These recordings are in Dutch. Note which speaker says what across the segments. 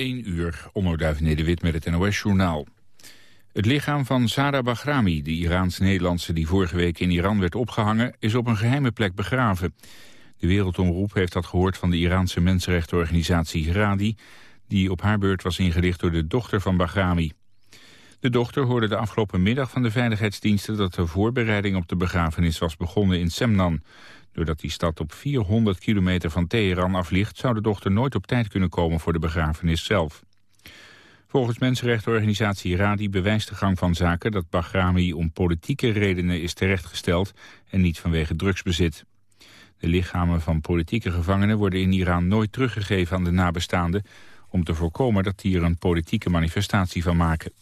Speaker 1: 1 uur, onderduif Nederwit met het NOS-journaal. Het lichaam van Sada Bahrami, de Iraans-Nederlandse die vorige week in Iran werd opgehangen, is op een geheime plek begraven. De Wereldomroep heeft dat gehoord van de Iraanse mensenrechtenorganisatie Radi, die op haar beurt was ingelicht door de dochter van Bahrami. De dochter hoorde de afgelopen middag van de veiligheidsdiensten dat de voorbereiding op de begrafenis was begonnen in Semnan. Doordat die stad op 400 kilometer van Teheran af ligt... zou de dochter nooit op tijd kunnen komen voor de begrafenis zelf. Volgens mensenrechtenorganisatie Radi bewijst de gang van zaken... dat Bahrami om politieke redenen is terechtgesteld... en niet vanwege drugsbezit. De lichamen van politieke gevangenen worden in Iran nooit teruggegeven aan de nabestaanden... om te voorkomen dat die er een politieke manifestatie van maken.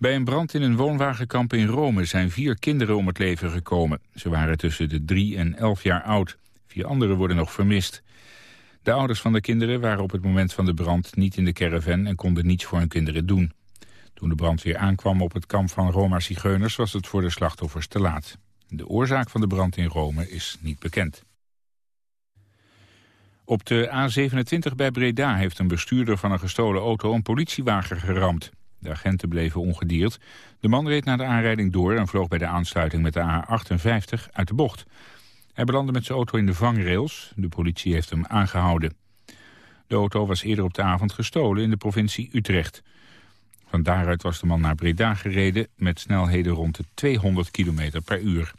Speaker 1: Bij een brand in een woonwagenkamp in Rome zijn vier kinderen om het leven gekomen. Ze waren tussen de drie en elf jaar oud. Vier anderen worden nog vermist. De ouders van de kinderen waren op het moment van de brand niet in de caravan en konden niets voor hun kinderen doen. Toen de brand weer aankwam op het kamp van Roma-Zigeuners was het voor de slachtoffers te laat. De oorzaak van de brand in Rome is niet bekend. Op de A27 bij Breda heeft een bestuurder van een gestolen auto een politiewagen geramd. De agenten bleven ongedierd. De man reed na de aanrijding door en vloog bij de aansluiting met de A58 uit de bocht. Hij belandde met zijn auto in de vangrails. De politie heeft hem aangehouden. De auto was eerder op de avond gestolen in de provincie Utrecht. Van daaruit was de man naar Breda gereden met snelheden rond de 200 km per uur.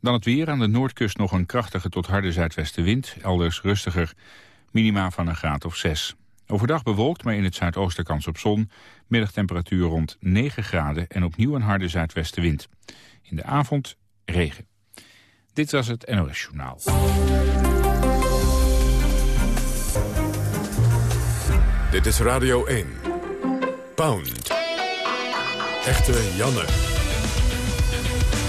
Speaker 1: Dan het weer. Aan de noordkust nog een krachtige tot harde zuidwestenwind. Elders rustiger. Minima van een graad of 6. Overdag bewolkt, maar in het zuidoosten kans op zon. Middagtemperatuur rond 9 graden en opnieuw een harde zuidwestenwind. In de avond regen. Dit was het NOS Journaal.
Speaker 2: Dit is Radio 1. Pound. Echte Janne.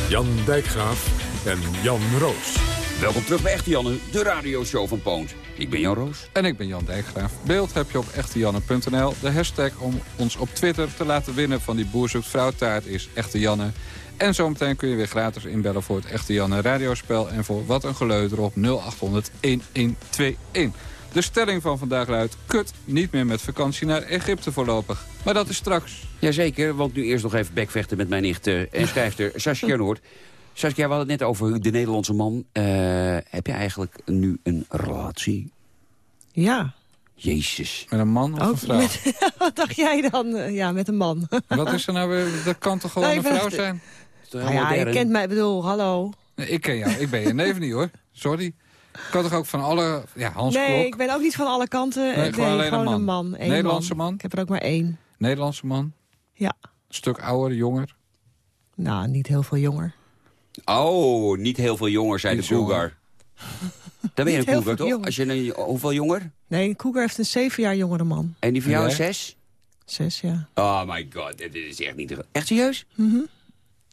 Speaker 2: Jan Dijkgraaf en Jan Roos.
Speaker 3: Welkom terug bij Echte Janne, de radioshow van Poont. Ik ben Jan Roos.
Speaker 4: En ik ben Jan Dijkgraaf. Beeld heb je op echtejanne.nl. De hashtag om ons op Twitter te laten winnen van die Boer zoekt vrouwtaart is Echte Janne. En zometeen kun je weer gratis inbellen voor het Echte Janne radiospel... en voor Wat een Geleuter op 0800 1121. De stelling van vandaag luidt... kut, niet meer met vakantie naar Egypte voorlopig. Maar dat is straks.
Speaker 3: Jazeker, want nu eerst nog even bekvechten met mijn nicht uh, en schrijfster Saskia Noord. Saskia, we hadden het net over de Nederlandse man. Uh, heb je eigenlijk nu een relatie?
Speaker 5: Ja.
Speaker 3: Jezus.
Speaker 4: Met een man of
Speaker 5: Ook
Speaker 4: een vrouw?
Speaker 5: Met, wat dacht jij dan? Uh, Ja, met een man.
Speaker 4: Wat is er nou weer? Dat kan toch gewoon een vrouw
Speaker 5: echt-
Speaker 4: zijn?
Speaker 5: Nou ja, je kent mij, ik bedoel, hallo.
Speaker 4: Nee, ik ken jou. Ik ben je neef niet hoor. Sorry. Ik kan toch ook van alle... Ja, Hans
Speaker 5: nee,
Speaker 4: Klok.
Speaker 5: ik ben ook niet van alle kanten.
Speaker 4: Nee,
Speaker 5: Nee,
Speaker 4: gewoon alleen een
Speaker 5: gewoon
Speaker 4: man.
Speaker 5: een man. Eén
Speaker 4: Nederlandse man?
Speaker 5: Ik heb er ook maar één.
Speaker 4: Nederlandse man.
Speaker 5: Ja.
Speaker 4: Een stuk ouder, jonger.
Speaker 5: Nou, niet heel veel jonger.
Speaker 3: Oh, niet heel veel jonger, zei de. Cougar. Dan ben je
Speaker 5: Niet
Speaker 3: een
Speaker 5: heel
Speaker 3: Cougar,
Speaker 5: veel
Speaker 3: toch?
Speaker 5: jonger.
Speaker 3: Als je een, hoeveel jonger?
Speaker 5: Nee, een Cougar heeft een zeven jaar jongere man.
Speaker 3: En die van jou is zes?
Speaker 5: Zes, ja.
Speaker 3: Oh my god, dit is echt niet... te- Echt serieus?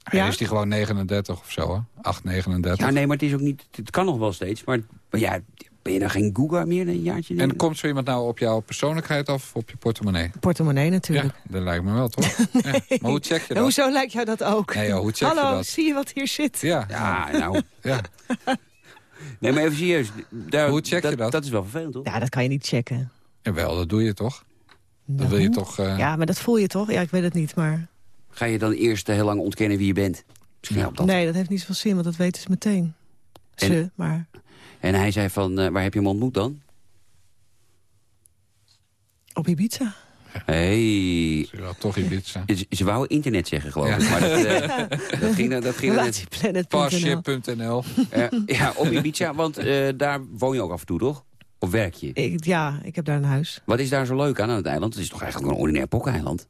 Speaker 4: Hij
Speaker 5: Ja?
Speaker 4: is die gewoon 39 of zo, hè? 8, 39.
Speaker 3: Ja, nee, maar het is ook niet... Het kan nog wel steeds, maar, maar ja, ben je dan geen Cougar meer een jaartje?
Speaker 4: En komt zo iemand nou op jouw persoonlijkheid af of op je portemonnee?
Speaker 5: Portemonnee
Speaker 4: Ja,
Speaker 5: natuurlijk.
Speaker 4: dat lijkt me wel, toch? Ja. Maar hoe check je
Speaker 5: En
Speaker 4: dat?
Speaker 5: hoezo lijkt jou dat ook?
Speaker 4: Nee, joh, hoe check je
Speaker 5: Hallo,
Speaker 4: dat?
Speaker 5: zie je wat hier zit?
Speaker 4: Ja,
Speaker 3: Ja, nou...
Speaker 4: ja.
Speaker 3: Nee, maar even serieus. Daar,
Speaker 4: Hoe check je dat?
Speaker 3: Dat is wel vervelend, toch?
Speaker 5: Ja, dat kan je niet checken.
Speaker 4: Jawel, dat doe je toch? Dat
Speaker 5: Nou.
Speaker 4: wil je toch... eh,
Speaker 5: Ja, maar dat voel je toch? Ja, ik weet het niet, maar...
Speaker 3: Ga je dan eerst heel lang ontkennen wie je bent? Misschien helpt dat.
Speaker 5: Nee, dat heeft niet zoveel zin, want dat weten ze meteen. Ze,
Speaker 3: En-
Speaker 5: maar...
Speaker 3: En hij zei van, eh, waar heb je hem ontmoet dan?
Speaker 5: Op Ibiza.
Speaker 3: Hey.
Speaker 4: Ja, toch Ibiza.
Speaker 3: Ze, ze wou internet zeggen, geloof
Speaker 4: Ja.
Speaker 3: ik. Maar dat, eh, dat ging, dat ging.
Speaker 4: Parship.nl.
Speaker 3: eh, ja, op Ibiza, want eh, daar woon je ook af en toe, toch? Of werk je?
Speaker 5: Ik, ja, ik heb daar een huis.
Speaker 3: Wat is daar zo leuk aan, aan het eiland? Het is toch eigenlijk een ordinair pokkeneiland?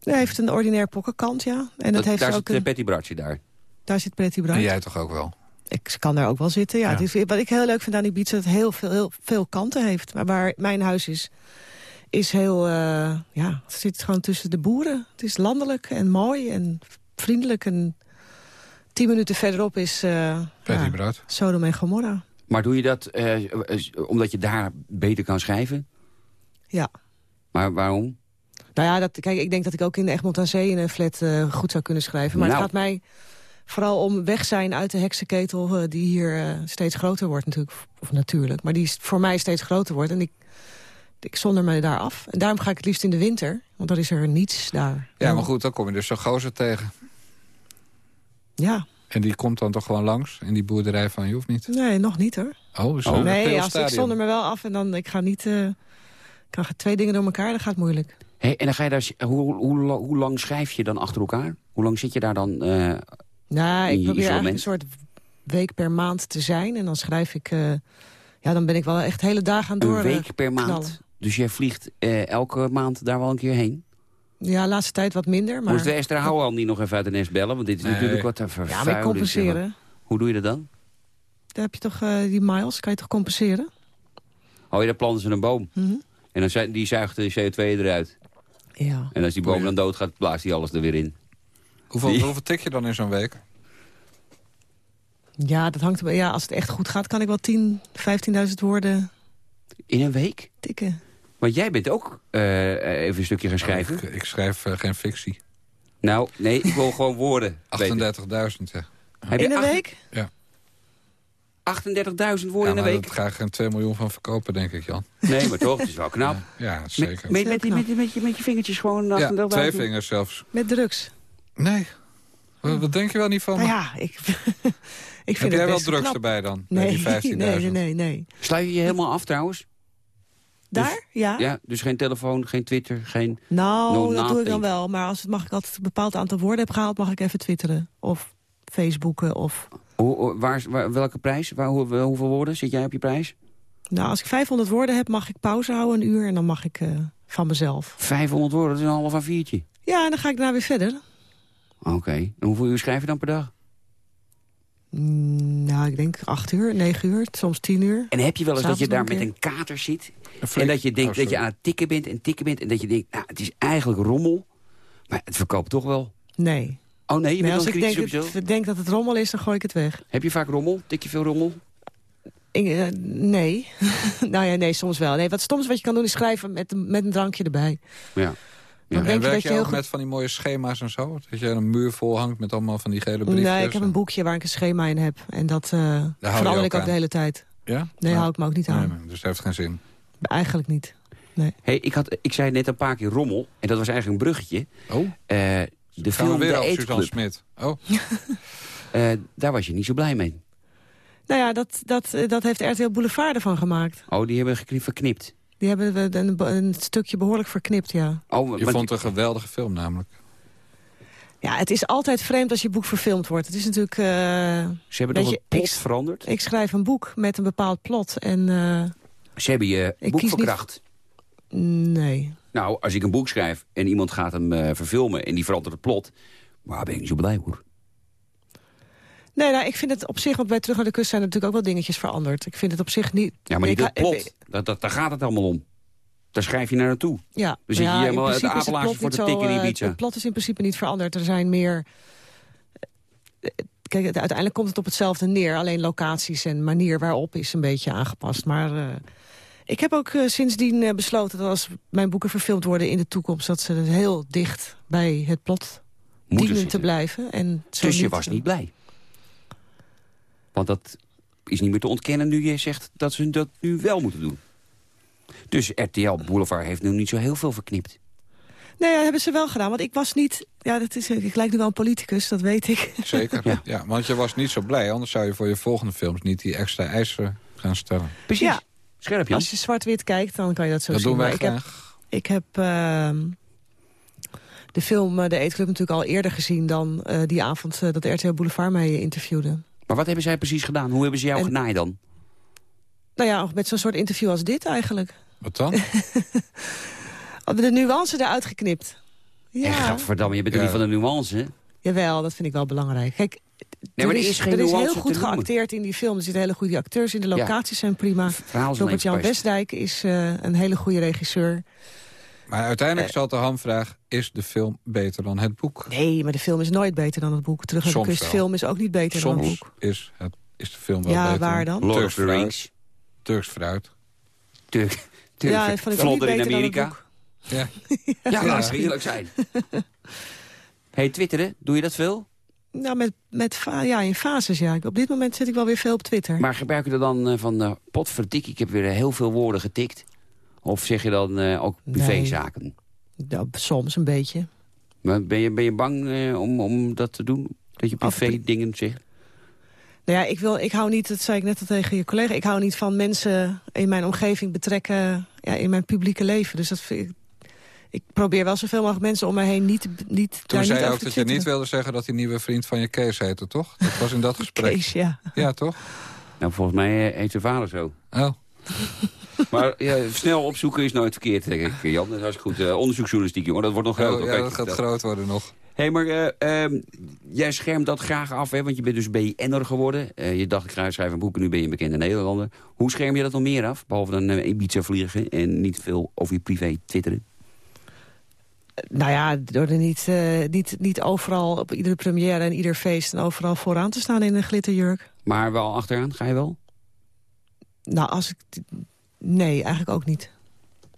Speaker 5: Hij heeft een ordinair pokkenkant, ja. En dat, heeft
Speaker 3: daar
Speaker 5: ook
Speaker 3: zit
Speaker 5: een,
Speaker 3: Betty Bratje daar.
Speaker 5: daar zit Pretty
Speaker 4: En
Speaker 5: Bright.
Speaker 4: jij toch ook wel?
Speaker 5: Ik kan daar ook wel zitten, ja.
Speaker 4: Ja.
Speaker 5: Het is, wat ik heel leuk vind aan Ibiza, dat het heel veel, heel veel kanten heeft. Maar waar mijn huis is, is heel, eh, ja, het zit gewoon tussen de boeren. Het is landelijk en mooi en vriendelijk. En tien minuten verderop is uh, ja. Sodom en Gomorra.
Speaker 3: Maar doe je dat eh, omdat je daar beter kan schrijven?
Speaker 5: Ja.
Speaker 3: Maar waarom?
Speaker 5: Nou ja, dat, kijk, ik denk dat ik ook in Egmond aan Zee in een flat eh, goed zou kunnen schrijven. Maar
Speaker 3: Nou.
Speaker 5: het gaat mij Vooral om weg zijn uit de heksenketel eh, die hier eh, steeds groter wordt natuurlijk. Of natuurlijk, maar die is voor mij steeds groter wordt. En ik, ik zonder me daar af. En daarom ga ik het liefst in de winter. Want dan is er niets daar.
Speaker 4: Ja, maar goed, dan kom je dus zo'n gozer tegen.
Speaker 5: Ja,
Speaker 4: En die komt dan toch gewoon langs in die boerderij van je hoeft niet?
Speaker 5: nee, nog niet hoor.
Speaker 4: Oh,
Speaker 3: Oh.
Speaker 4: een
Speaker 5: nee, als ik zonder me wel af en dan ik ga niet... eh, ik kan twee dingen door elkaar, dan gaat het moeilijk.
Speaker 3: Hey, en dan ga je daar, hoe, hoe, hoe, hoe lang schrijf je dan achter elkaar? Hoe lang zit je daar dan? eh,
Speaker 5: Nou, ik probeer eigenlijk een soort week per maand te zijn. En dan schrijf ik... eh, ja, dan ben ik wel echt hele dagen aan door.
Speaker 3: een week per maand?
Speaker 5: knallen.
Speaker 3: Dus jij vliegt eh, elke maand daar wel een keer heen?
Speaker 5: Ja, laatste tijd wat minder. Maar
Speaker 3: Moest de Esther Houwal niet nog even uit de nest bellen? Want dit is
Speaker 4: Nee.
Speaker 3: natuurlijk wat te
Speaker 5: ja,
Speaker 3: vervuilen.
Speaker 5: maar ik compenseren.
Speaker 3: Hoe doe je dat dan?
Speaker 5: Daar heb je toch eh, die miles, kan je toch compenseren?
Speaker 3: Oh, je dan planten ze een boom.
Speaker 5: Mhm.
Speaker 3: En dan zijn, die zuigt de CO2 eruit.
Speaker 5: Ja.
Speaker 3: En als die boom dan doodgaat, blaast hij alles er weer in.
Speaker 4: Hoeveel,
Speaker 3: Die-
Speaker 4: hoeveel tik je dan in zo'n week?
Speaker 5: Ja, dat hangt er, ja, als het echt goed gaat, kan ik wel 10, 15.000 woorden
Speaker 3: In een week?
Speaker 5: tikken.
Speaker 3: Want jij bent ook eh, even een stukje gaan schrijven.
Speaker 4: Ik, ik schrijf eh, geen fictie.
Speaker 3: Nou, nee, ik wil gewoon woorden. weten.
Speaker 4: 38.000, zeg.
Speaker 3: Heb je
Speaker 5: In een week?
Speaker 3: 38.000 woorden
Speaker 4: Ja,
Speaker 3: in een
Speaker 4: maar
Speaker 3: week?
Speaker 4: daar ga ik geen 2 miljoen van verkopen, denk ik, Jan.
Speaker 3: Nee, maar toch, het is wel knap.
Speaker 4: Ja, zeker.
Speaker 3: met, met, met, met, je, met je vingertjes gewoon
Speaker 4: ja,
Speaker 3: 38.000?
Speaker 4: twee vingers zelfs.
Speaker 5: Met drugs.
Speaker 4: Nee. Wat, wat denk je wel niet van me?
Speaker 5: Nou ja, ik, ik vind
Speaker 4: Heb
Speaker 5: het
Speaker 4: jij wel drugs
Speaker 5: knap.
Speaker 4: erbij dan? bij
Speaker 5: Nee,
Speaker 4: die 15.000?
Speaker 5: nee, nee, nee, nee.
Speaker 3: Sluit je je helemaal af trouwens?
Speaker 5: Daar? Ja?
Speaker 3: Ja, dus geen telefoon, geen Twitter, geen...
Speaker 5: Nou,
Speaker 3: No
Speaker 5: dat doe ik dan wel. Maar als het mag ik altijd een bepaald aantal woorden heb gehaald... mag ik even twitteren. Of facebooken. Of...
Speaker 3: Hoe, waar, welke prijs? Waar, hoe- hoeveel woorden zit jij op je prijs?
Speaker 5: Nou, als ik 500 woorden heb, mag ik pauze houden een uur. En dan mag ik eh, van mezelf.
Speaker 3: 500 woorden, dat is een half aan viertje.
Speaker 5: Ja, en dan ga ik daarna weer verder.
Speaker 3: Oké. En hoeveel uur schrijf je dan per dag?
Speaker 5: Mm, Nou, ik denk acht uur, negen uur, soms tien uur.
Speaker 3: En heb je wel eens dat je daar met een kater zit... En dat je denkt
Speaker 4: Oh,
Speaker 3: dat je aan het tikken bent en tikken bent... en dat je denkt, nou, het is eigenlijk rommel... maar het verkoopt toch wel.
Speaker 5: Nee.
Speaker 3: Oh nee, je
Speaker 5: nee
Speaker 3: bent
Speaker 5: als ik denk, het, dat het rommel is, dan gooi ik het weg.
Speaker 3: Heb je vaak rommel? Tik je veel rommel?
Speaker 5: Ik, eh, nee. nou ja, nee, soms wel. Nee, wat stoms wat je kan doen is schrijven met, een- met een drankje erbij.
Speaker 3: Ja. Ja.
Speaker 5: denk
Speaker 4: En
Speaker 5: je
Speaker 4: werk
Speaker 5: dat
Speaker 4: je ook
Speaker 5: goed...
Speaker 4: met van die mooie schema's en zo? Dat je een muur vol hangt met allemaal van die gele briefjes?
Speaker 5: Nee, ik heb een boekje waar ik een schema in heb. En dat eh,
Speaker 4: je
Speaker 5: verander
Speaker 4: ook
Speaker 5: ik ook
Speaker 4: aan.
Speaker 5: de hele tijd.
Speaker 4: Ja?
Speaker 5: Nee,
Speaker 4: Ja.
Speaker 5: hou ik me ook niet
Speaker 4: Nee,
Speaker 5: aan.
Speaker 4: nee, dus dat heeft geen zin.
Speaker 5: Eigenlijk niet.
Speaker 3: Hey, ik, had, ik zei net een paar keer rommel. En dat was eigenlijk een bruggetje.
Speaker 4: Oh,
Speaker 3: Eh, de
Speaker 4: gaan
Speaker 3: film
Speaker 4: weer
Speaker 3: De
Speaker 4: Suzanne
Speaker 3: Eetclub.
Speaker 4: Smit. Oh,
Speaker 3: Eh, daar was je niet zo blij mee.
Speaker 5: Nou ja, dat, dat, dat heeft RTL Boulevard ervan gemaakt.
Speaker 3: Oh, die hebben verknipt.
Speaker 5: Die hebben we een, een stukje behoorlijk verknipt, ja.
Speaker 3: Oh,
Speaker 4: je vond het een geweldige film namelijk.
Speaker 5: Ja, het is altijd vreemd als je boek verfilmd wordt. Het is natuurlijk... eh,
Speaker 3: ze hebben
Speaker 5: je,
Speaker 3: het plot
Speaker 5: ik-
Speaker 3: veranderd?
Speaker 5: ik schrijf een boek met een bepaald plot en... eh,
Speaker 3: Ze hebben je
Speaker 5: Ik
Speaker 3: boek
Speaker 5: kies niet-
Speaker 3: verkracht.
Speaker 5: nee.
Speaker 3: Nou, als ik een boek schrijf en iemand gaat hem eh, verfilmen... en die verandert het plot... daar ben ik niet zo blij hoor.
Speaker 5: Nee, nou, ik vind het op zich, want bij Terug naar de Kust zijn er natuurlijk ook wel dingetjes veranderd. Ik vind het op zich niet...
Speaker 3: Ja, maar niet het plot. Dat, dat, daar gaat het allemaal om. Daar schrijf je naar naartoe.
Speaker 5: Ja,
Speaker 3: je
Speaker 5: ja, in
Speaker 3: helemaal
Speaker 5: principe
Speaker 3: het
Speaker 5: is het
Speaker 3: apelaasje
Speaker 5: plot
Speaker 3: voor
Speaker 5: niet
Speaker 3: te tikken in
Speaker 5: eh,
Speaker 3: Ibiza.
Speaker 5: Het plot is in principe niet veranderd. Er zijn meer... eh, Kijk, het- uiteindelijk komt het op hetzelfde neer. Alleen locaties en manier waarop is een beetje aangepast. Maar eh, ik heb ook sindsdien besloten dat als mijn boeken verfilmd worden in de toekomst... dat ze heel dicht bij het plot
Speaker 3: Moeten
Speaker 5: dienen te blijven. En zo
Speaker 3: Dus je
Speaker 5: niet-
Speaker 3: was niet blij. Want dat is niet meer te ontkennen nu je zegt dat ze dat nu wel moeten doen. Dus RTL Boulevard heeft nu niet zo heel veel verknipt.
Speaker 5: Nee, dat hebben ze wel gedaan. Want ik was niet... Ja, dat is, ik lijk nu wel een politicus, dat weet ik.
Speaker 4: Zeker.
Speaker 3: Ja.
Speaker 4: ja. want je was niet zo blij. Anders zou je voor je volgende films niet die extra eisen gaan stellen.
Speaker 3: Precies.
Speaker 5: Ja.
Speaker 3: Scherp, Jan.
Speaker 5: Als je zwart-wit kijkt, dan kan je dat zo
Speaker 4: dat
Speaker 5: zien.
Speaker 4: doen wij
Speaker 5: Maar ik heb,
Speaker 4: graag.
Speaker 5: ik heb ehm, de film eh, De Eetclub natuurlijk al eerder gezien... dan eh, die avond eh, dat RTL Boulevard mij interviewde.
Speaker 3: Maar wat hebben zij precies gedaan? Hoe hebben ze jou
Speaker 5: En-
Speaker 3: genaaid dan?
Speaker 5: Nou ja, met zo'n soort interview als dit eigenlijk.
Speaker 4: Wat dan?
Speaker 5: Hadden we de nuance eruit geknipt.
Speaker 3: Ja. Gadverdamme, je bent
Speaker 4: Ja.
Speaker 3: niet van de nuance? hè?
Speaker 5: jawel, dat vind ik wel belangrijk. Kijk,
Speaker 3: maar
Speaker 5: er is,
Speaker 3: is geen
Speaker 5: er is heel goed geacteerd in die film. Er zitten hele goede acteurs in, de locaties zijn prima.
Speaker 3: Verhaal is alleen
Speaker 5: Robert-Jan. Westdijk is eh, een hele goede regisseur.
Speaker 4: Maar uiteindelijk
Speaker 5: Eh.
Speaker 4: zal de hamvraag... is de film beter dan het boek?
Speaker 5: Nee, maar de film is nooit beter dan het boek. Terug naar de kust
Speaker 4: wel.
Speaker 5: film is ook niet beter dan het
Speaker 4: Soms
Speaker 5: boek.
Speaker 4: is, het, is de film wel
Speaker 5: Ja,
Speaker 4: beter.
Speaker 5: waar dan?
Speaker 3: Lord
Speaker 4: Turks fruit.
Speaker 3: Rings.
Speaker 4: Turks fruit.
Speaker 3: Turk. Turk.
Speaker 5: Ja, dat vond ik ook niet
Speaker 3: Vlodder in
Speaker 5: beter dan het
Speaker 3: Amerika.
Speaker 5: boek.
Speaker 4: Ja.
Speaker 3: Ja,
Speaker 4: Ja.
Speaker 3: eerlijk zijn. hey, twitteren, doe je dat veel?
Speaker 5: Nou, met, met ja, in fases, ja. Op dit moment zit ik wel weer veel op Twitter.
Speaker 3: Maar gebruik je er dan eh, van uh, potverdik, ik heb weer heel veel woorden getikt? Of zeg je dan eh, ook privézaken?
Speaker 5: Ja, soms een beetje.
Speaker 3: Maar ben, je, ben je bang eh, om, om dat te doen? Dat je privé dingen zegt?
Speaker 5: Nou ja, ik, wil, ik hou niet, dat zei ik net al tegen je collega... ik hou niet van mensen in mijn omgeving betrekken ja, in mijn publieke leven. Dus dat vind ik, ik probeer wel zoveel mogelijk mensen om me heen niet, te- niet
Speaker 4: Toen
Speaker 5: daar
Speaker 4: zei
Speaker 5: niet
Speaker 4: je ook dat je niet wilde zeggen dat die nieuwe vriend van je Kees heette, toch? Dat was in dat gesprek.
Speaker 5: Kees, ja.
Speaker 4: Ja, toch?
Speaker 3: Nou, volgens mij eh, heet zijn vader zo.
Speaker 4: Oh.
Speaker 3: Maar ja, snel opzoeken is nooit verkeerd, denk ik, Jan. Dat is hartstikke goed. Eh, onderzoeksjournalistiek, jongen, dat wordt nog groter.
Speaker 4: Oh, ja, dat gaat groot worden nog.
Speaker 3: Hé, maar eh, ehm, jij schermt dat graag af, hè? Want je bent dus BN'er geworden. Eh, je dacht, ik ga schrijven een boek en nu ben je een bekende Nederlander. Hoe scherm je dat nog meer af? Behalve dan eh, Ibiza vliegen en niet veel over je privé twitteren.
Speaker 5: Nou ja, door er niet, eh, niet, niet overal op iedere première en ieder feest... en overal vooraan te staan in een glitterjurk.
Speaker 3: Maar wel achteraan, ga je wel?
Speaker 5: Nou, als ik... Nee, eigenlijk ook niet.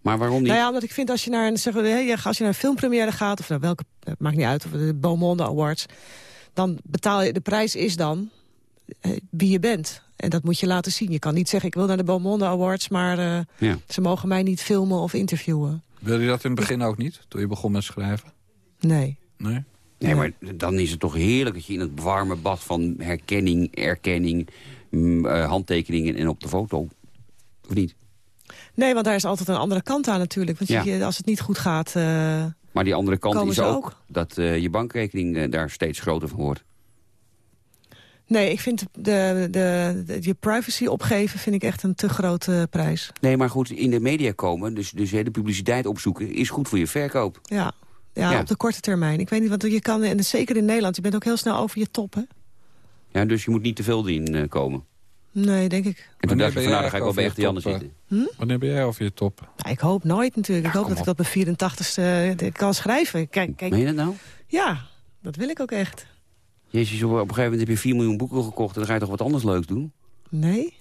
Speaker 3: Maar waarom niet?
Speaker 5: Nou ja, omdat ik vind als je naar een, zeg, maar, hè, ja, als je naar een filmpremière gaat... of naar welke, het maakt niet uit, of de Beaumonde Awards... dan betaal je, de prijs is dan eh, wie je bent. En dat moet je laten zien. Je kan niet zeggen, ik wil naar de Beaumonde Awards... maar eh,
Speaker 3: Ja.
Speaker 5: ze mogen mij niet filmen of interviewen.
Speaker 4: Wilde je dat in het begin ook niet, toen je begon met schrijven?
Speaker 5: Nee.
Speaker 4: Nee?
Speaker 3: Nee, maar dan is het toch heerlijk dat je in het warme bad van herkenning, erkenning, mm, eh, handtekeningen en op de foto. Of niet?
Speaker 5: Nee, want daar is altijd een andere kant aan natuurlijk. Want
Speaker 3: Ja.
Speaker 5: als het niet goed gaat... eh,
Speaker 3: Maar die andere kant is ook,
Speaker 5: ook?
Speaker 3: dat eh, je bankrekening eh, daar steeds groter van wordt.
Speaker 5: Nee, ik vind de, de, de- je privacy opgeven vind ik echt een te grote prijs.
Speaker 3: Nee, maar goed, in de media komen, dus, dus de publiciteit opzoeken, is goed voor je verkoop.
Speaker 5: Ja. Ja,
Speaker 3: Ja.
Speaker 5: op de korte termijn. Ik weet niet, want je kan, en zeker in Nederland, je bent ook heel snel over je top, hè?
Speaker 3: Ja, dus je moet niet te veel in eh, komen.
Speaker 5: Nee, denk ik.
Speaker 3: En toen
Speaker 4: Wanneer
Speaker 3: dacht je
Speaker 4: ben
Speaker 3: van, nou, dan ga ik wel bij
Speaker 4: eigenlijk
Speaker 3: echte Janne
Speaker 4: over je
Speaker 3: zitten.
Speaker 4: Wanneer ben jij over je top?
Speaker 5: Nou, ik hoop nooit natuurlijk. ik hoop dat ik dat mijn 84ste kan schrijven. Kijk, kijk,
Speaker 3: Meen je dat nou?
Speaker 5: ja, dat wil ik ook echt.
Speaker 3: Jezus, op een gegeven moment heb je 4 miljoen boeken gekocht... en dan ga je toch wat anders leuks doen?
Speaker 5: Nee,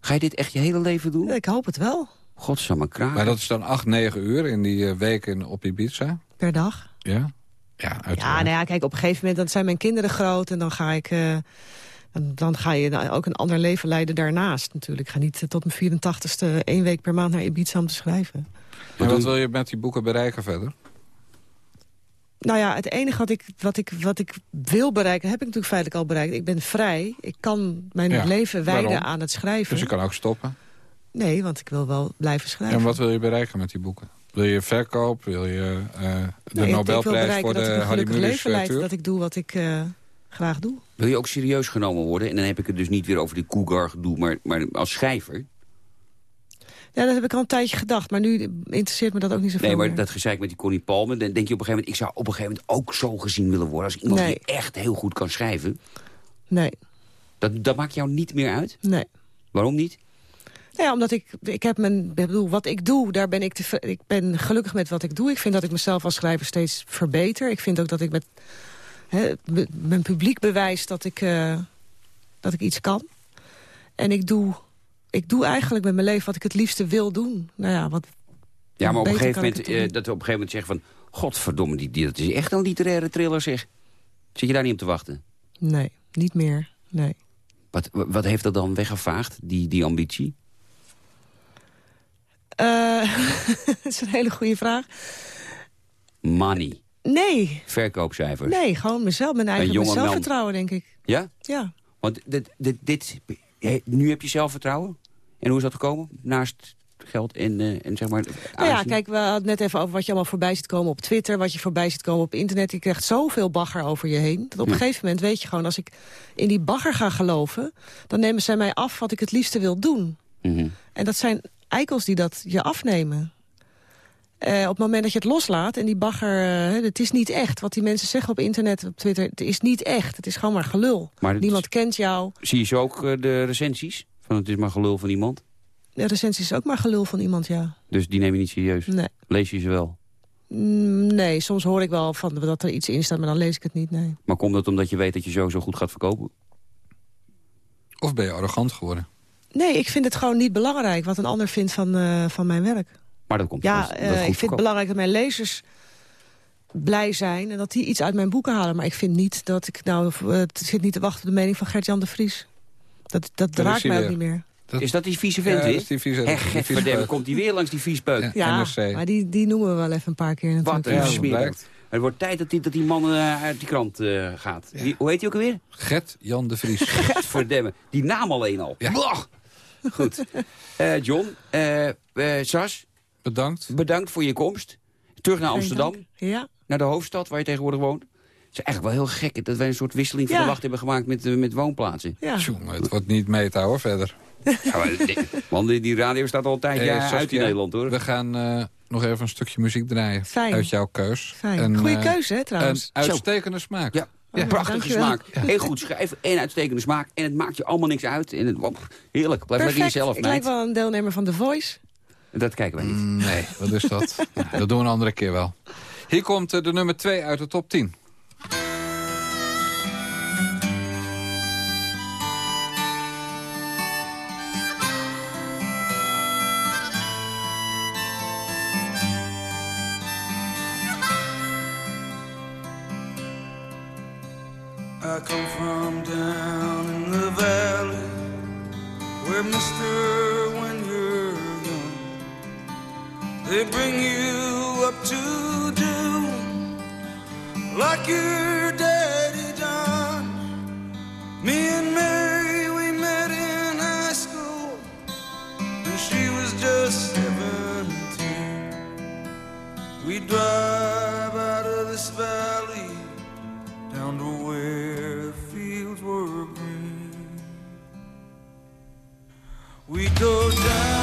Speaker 3: Ga je dit echt je hele leven doen?
Speaker 5: ik hoop het wel.
Speaker 3: Godsamme kraak.
Speaker 4: Maar dat is dan 8, 9 uur in die eh, weken op Ibiza?
Speaker 5: Per dag.
Speaker 4: Ja? Ja, uiteraard.
Speaker 5: Ja, nou ja, kijk, op een gegeven moment dan zijn mijn kinderen groot... en dan ga ik... eh, dan, ga je nou ook een ander leven leiden daarnaast natuurlijk. Ik ga niet eh, tot mijn 84ste één week per maand naar Ibiza om te schrijven.
Speaker 4: En wat wil je met die boeken bereiken verder?
Speaker 5: Nou ja, het enige wat ik, wat, ik, wat ik wil bereiken, heb ik natuurlijk feitelijk al bereikt. Ik ben vrij. Ik kan mijn
Speaker 4: Ja,
Speaker 5: leven wijden
Speaker 4: waarom?
Speaker 5: aan het schrijven.
Speaker 4: Dus je kan ook stoppen.
Speaker 5: Nee, want ik wil wel blijven schrijven.
Speaker 4: En wat wil je bereiken met die boeken? Wil je verkoop? Wil je eh, de
Speaker 5: Nou, ik- ik wil
Speaker 4: Nobelprijs
Speaker 5: bereiken
Speaker 4: voor
Speaker 5: dat ik
Speaker 4: de
Speaker 5: een
Speaker 4: Harry
Speaker 5: gelukkig
Speaker 4: Mulisch
Speaker 5: leven leid. Dat ik doe wat ik eh, graag doe.
Speaker 3: Wil je ook serieus genomen worden? En dan heb ik het dus niet weer over die Cougar gedoe, maar, maar als schrijver.
Speaker 5: Ja, dat heb ik al een tijdje gedacht. Maar nu interesseert me dat ook niet zoveel
Speaker 3: Nee, maar
Speaker 5: meer.
Speaker 3: dat gezeik met die Connie Palmer, dan denk je op een gegeven moment... ik zou op een gegeven moment ook zo gezien willen worden... als iemand
Speaker 5: Nee.
Speaker 3: die echt heel goed kan schrijven.
Speaker 5: Nee,
Speaker 3: Dat, dat maakt jou niet meer uit?
Speaker 5: nee.
Speaker 3: Waarom niet?
Speaker 5: Nou ja, omdat ik, ik heb mijn, ik bedoel, wat ik doe, daar ben ik, te, ik ben gelukkig met wat ik doe. Ik vind dat ik mezelf als schrijver steeds verbeter. Ik vind ook dat ik met mijn publiek bewijs dat ik, eh, dat ik iets kan. En ik doe, ik doe eigenlijk met mijn leven wat ik het liefste wil doen. Nou ja, wat,
Speaker 3: Ja, maar op een gegeven moment, eh, dat we op een gegeven moment zeggen van... godverdomme, die, die, dat is echt een literaire thriller, zeg. Zit je daar niet op te wachten?
Speaker 5: nee, niet meer. Nee.
Speaker 3: Wat, wat heeft dat dan weggevaagd, die, die ambitie?
Speaker 5: Eh, dat is een hele goede vraag.
Speaker 3: Money,
Speaker 5: Nee,
Speaker 3: verkoopcijfers.
Speaker 5: nee, gewoon mezelf, mijn eigen
Speaker 3: man.
Speaker 5: zelfvertrouwen, denk ik.
Speaker 3: Ja?
Speaker 5: Ja.
Speaker 3: Want dit, dit, dit, nu heb je zelfvertrouwen. En hoe is dat gekomen? Naast geld en, eh, en zeg maar...
Speaker 5: Nou ja, kijk, we hadden net even over wat je allemaal voorbij ziet komen op Twitter... wat je voorbij ziet komen op internet. Je krijgt zoveel bagger over je heen. Dat op een
Speaker 3: Ja.
Speaker 5: gegeven moment weet je gewoon... als ik in die bagger ga geloven... dan nemen zij mij af wat ik het liefste wil doen.
Speaker 3: Mhm.
Speaker 5: En dat zijn eikels die dat je afnemen. Eh, op het moment dat je het loslaat en die bagger... eh, het is niet echt. Wat die mensen zeggen op internet, op Twitter... het is niet echt. Het is gewoon maar gelul.
Speaker 3: Maar
Speaker 5: Niemand kent jou.
Speaker 3: Zie je zo ook eh, de recensies? Van het is maar gelul van iemand.
Speaker 5: De recensie is ook maar gelul van iemand, ja.
Speaker 3: Dus die neem je niet serieus.
Speaker 5: Nee.
Speaker 3: Lees je ze wel.
Speaker 5: Mm, Nee, soms hoor ik wel van dat er iets in staat, maar dan lees ik het niet, nee.
Speaker 3: Maar komt dat omdat je weet dat je sowieso goed gaat verkopen?
Speaker 4: Of ben je arrogant geworden?
Speaker 5: Nee, ik vind het gewoon niet belangrijk wat een ander vindt van, eh, van mijn werk.
Speaker 3: Maar dat komt
Speaker 5: Ja, eh,
Speaker 3: dat het
Speaker 5: ik vind het belangrijk dat mijn lezers blij zijn... en dat die iets uit mijn boeken halen. Maar ik vind niet dat ik nou... eh, Het zit niet te wachten op de mening van Gert-Jan de Vries. Dat, dat raakt mij ook
Speaker 4: weer.
Speaker 5: niet meer.
Speaker 4: Dat-
Speaker 3: Is dat die vieze vent
Speaker 4: Ja, is die vieze-
Speaker 3: Echt,
Speaker 4: die
Speaker 3: komt hij weer langs die viespeuk.
Speaker 4: Ja.
Speaker 5: Ja, maar die, die noemen we wel even een paar keer natuurlijk.
Speaker 3: Wat een
Speaker 4: Ja,
Speaker 3: smerig. Het wordt tijd dat die, dat die man eh, uit die krant eh, gaat. Die, hoe heet hij ook alweer?
Speaker 4: Gert Jan de Vries.
Speaker 3: Verdemmen. Die naam alleen al. Goed. Eh, John, eh, eh, Sas,
Speaker 4: Bedankt.
Speaker 3: bedankt voor je komst. Terug naar Amsterdam.
Speaker 5: Ja,
Speaker 3: naar de hoofdstad waar je tegenwoordig woont. Het is eigenlijk wel heel gek dat wij een soort wisseling van
Speaker 5: Ja.
Speaker 3: de wacht hebben gemaakt met, eh, met woonplaatsen.
Speaker 5: ja.
Speaker 4: Jongen, het wordt niet mee te houden verder.
Speaker 3: Ja, maar, nee, want die, die radio staat al een tijdje
Speaker 4: Hey,
Speaker 3: uit in Nederland hoor.
Speaker 4: We gaan eh, nog even een stukje muziek draaien.
Speaker 5: Fijn.
Speaker 4: Uit jouw keus.
Speaker 5: Fijn.
Speaker 4: En,
Speaker 5: Goeie
Speaker 4: eh,
Speaker 5: keuze, hè,
Speaker 4: Een
Speaker 5: trouwens.
Speaker 4: uitstekende smaak.
Speaker 3: Ja,
Speaker 5: Ja,
Speaker 3: prachtige
Speaker 5: dankjewel.
Speaker 3: smaak. Heel goed schrijven en uitstekende smaak. En het maakt je allemaal niks uit. En het, oh, heerlijk. Blijf lekker
Speaker 5: Perfect.
Speaker 3: jezelf,
Speaker 5: ik lijk wel een deelnemer van The Voice.
Speaker 3: Dat kijken wij niet.
Speaker 4: Mm, Nee, wat is dat? Ja, dat doen we een andere keer wel. Hier komt eh, de nummer 2 uit de top 10.
Speaker 6: Like your daddy done me and Mary we met in high school when she was just 17 we drive out of this valley down to where the fields were green. We go down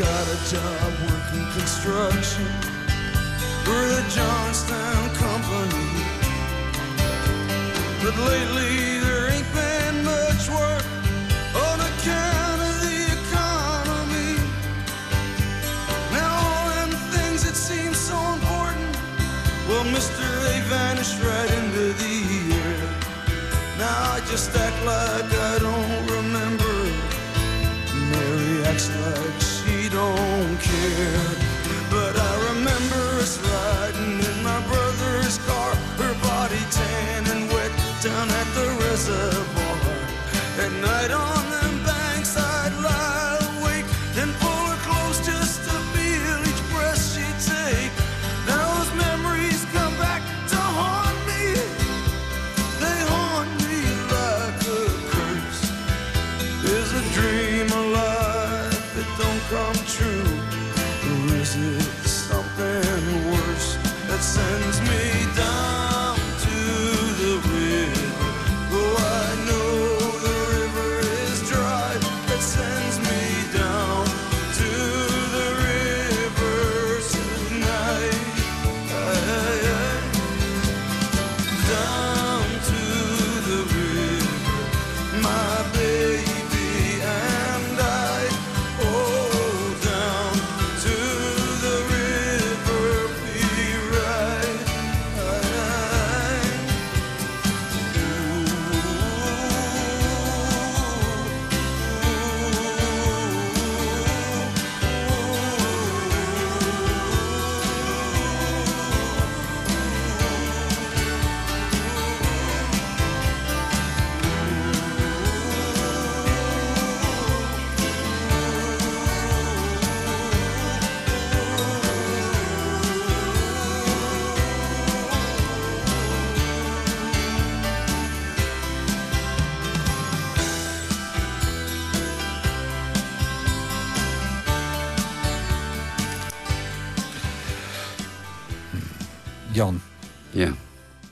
Speaker 6: got a job working construction for the Johnstown Company. But lately there ain't been much work on account of the economy. Now all them things that seem so important, well, mister, they vanished right into the air. Now I just act like I don't here.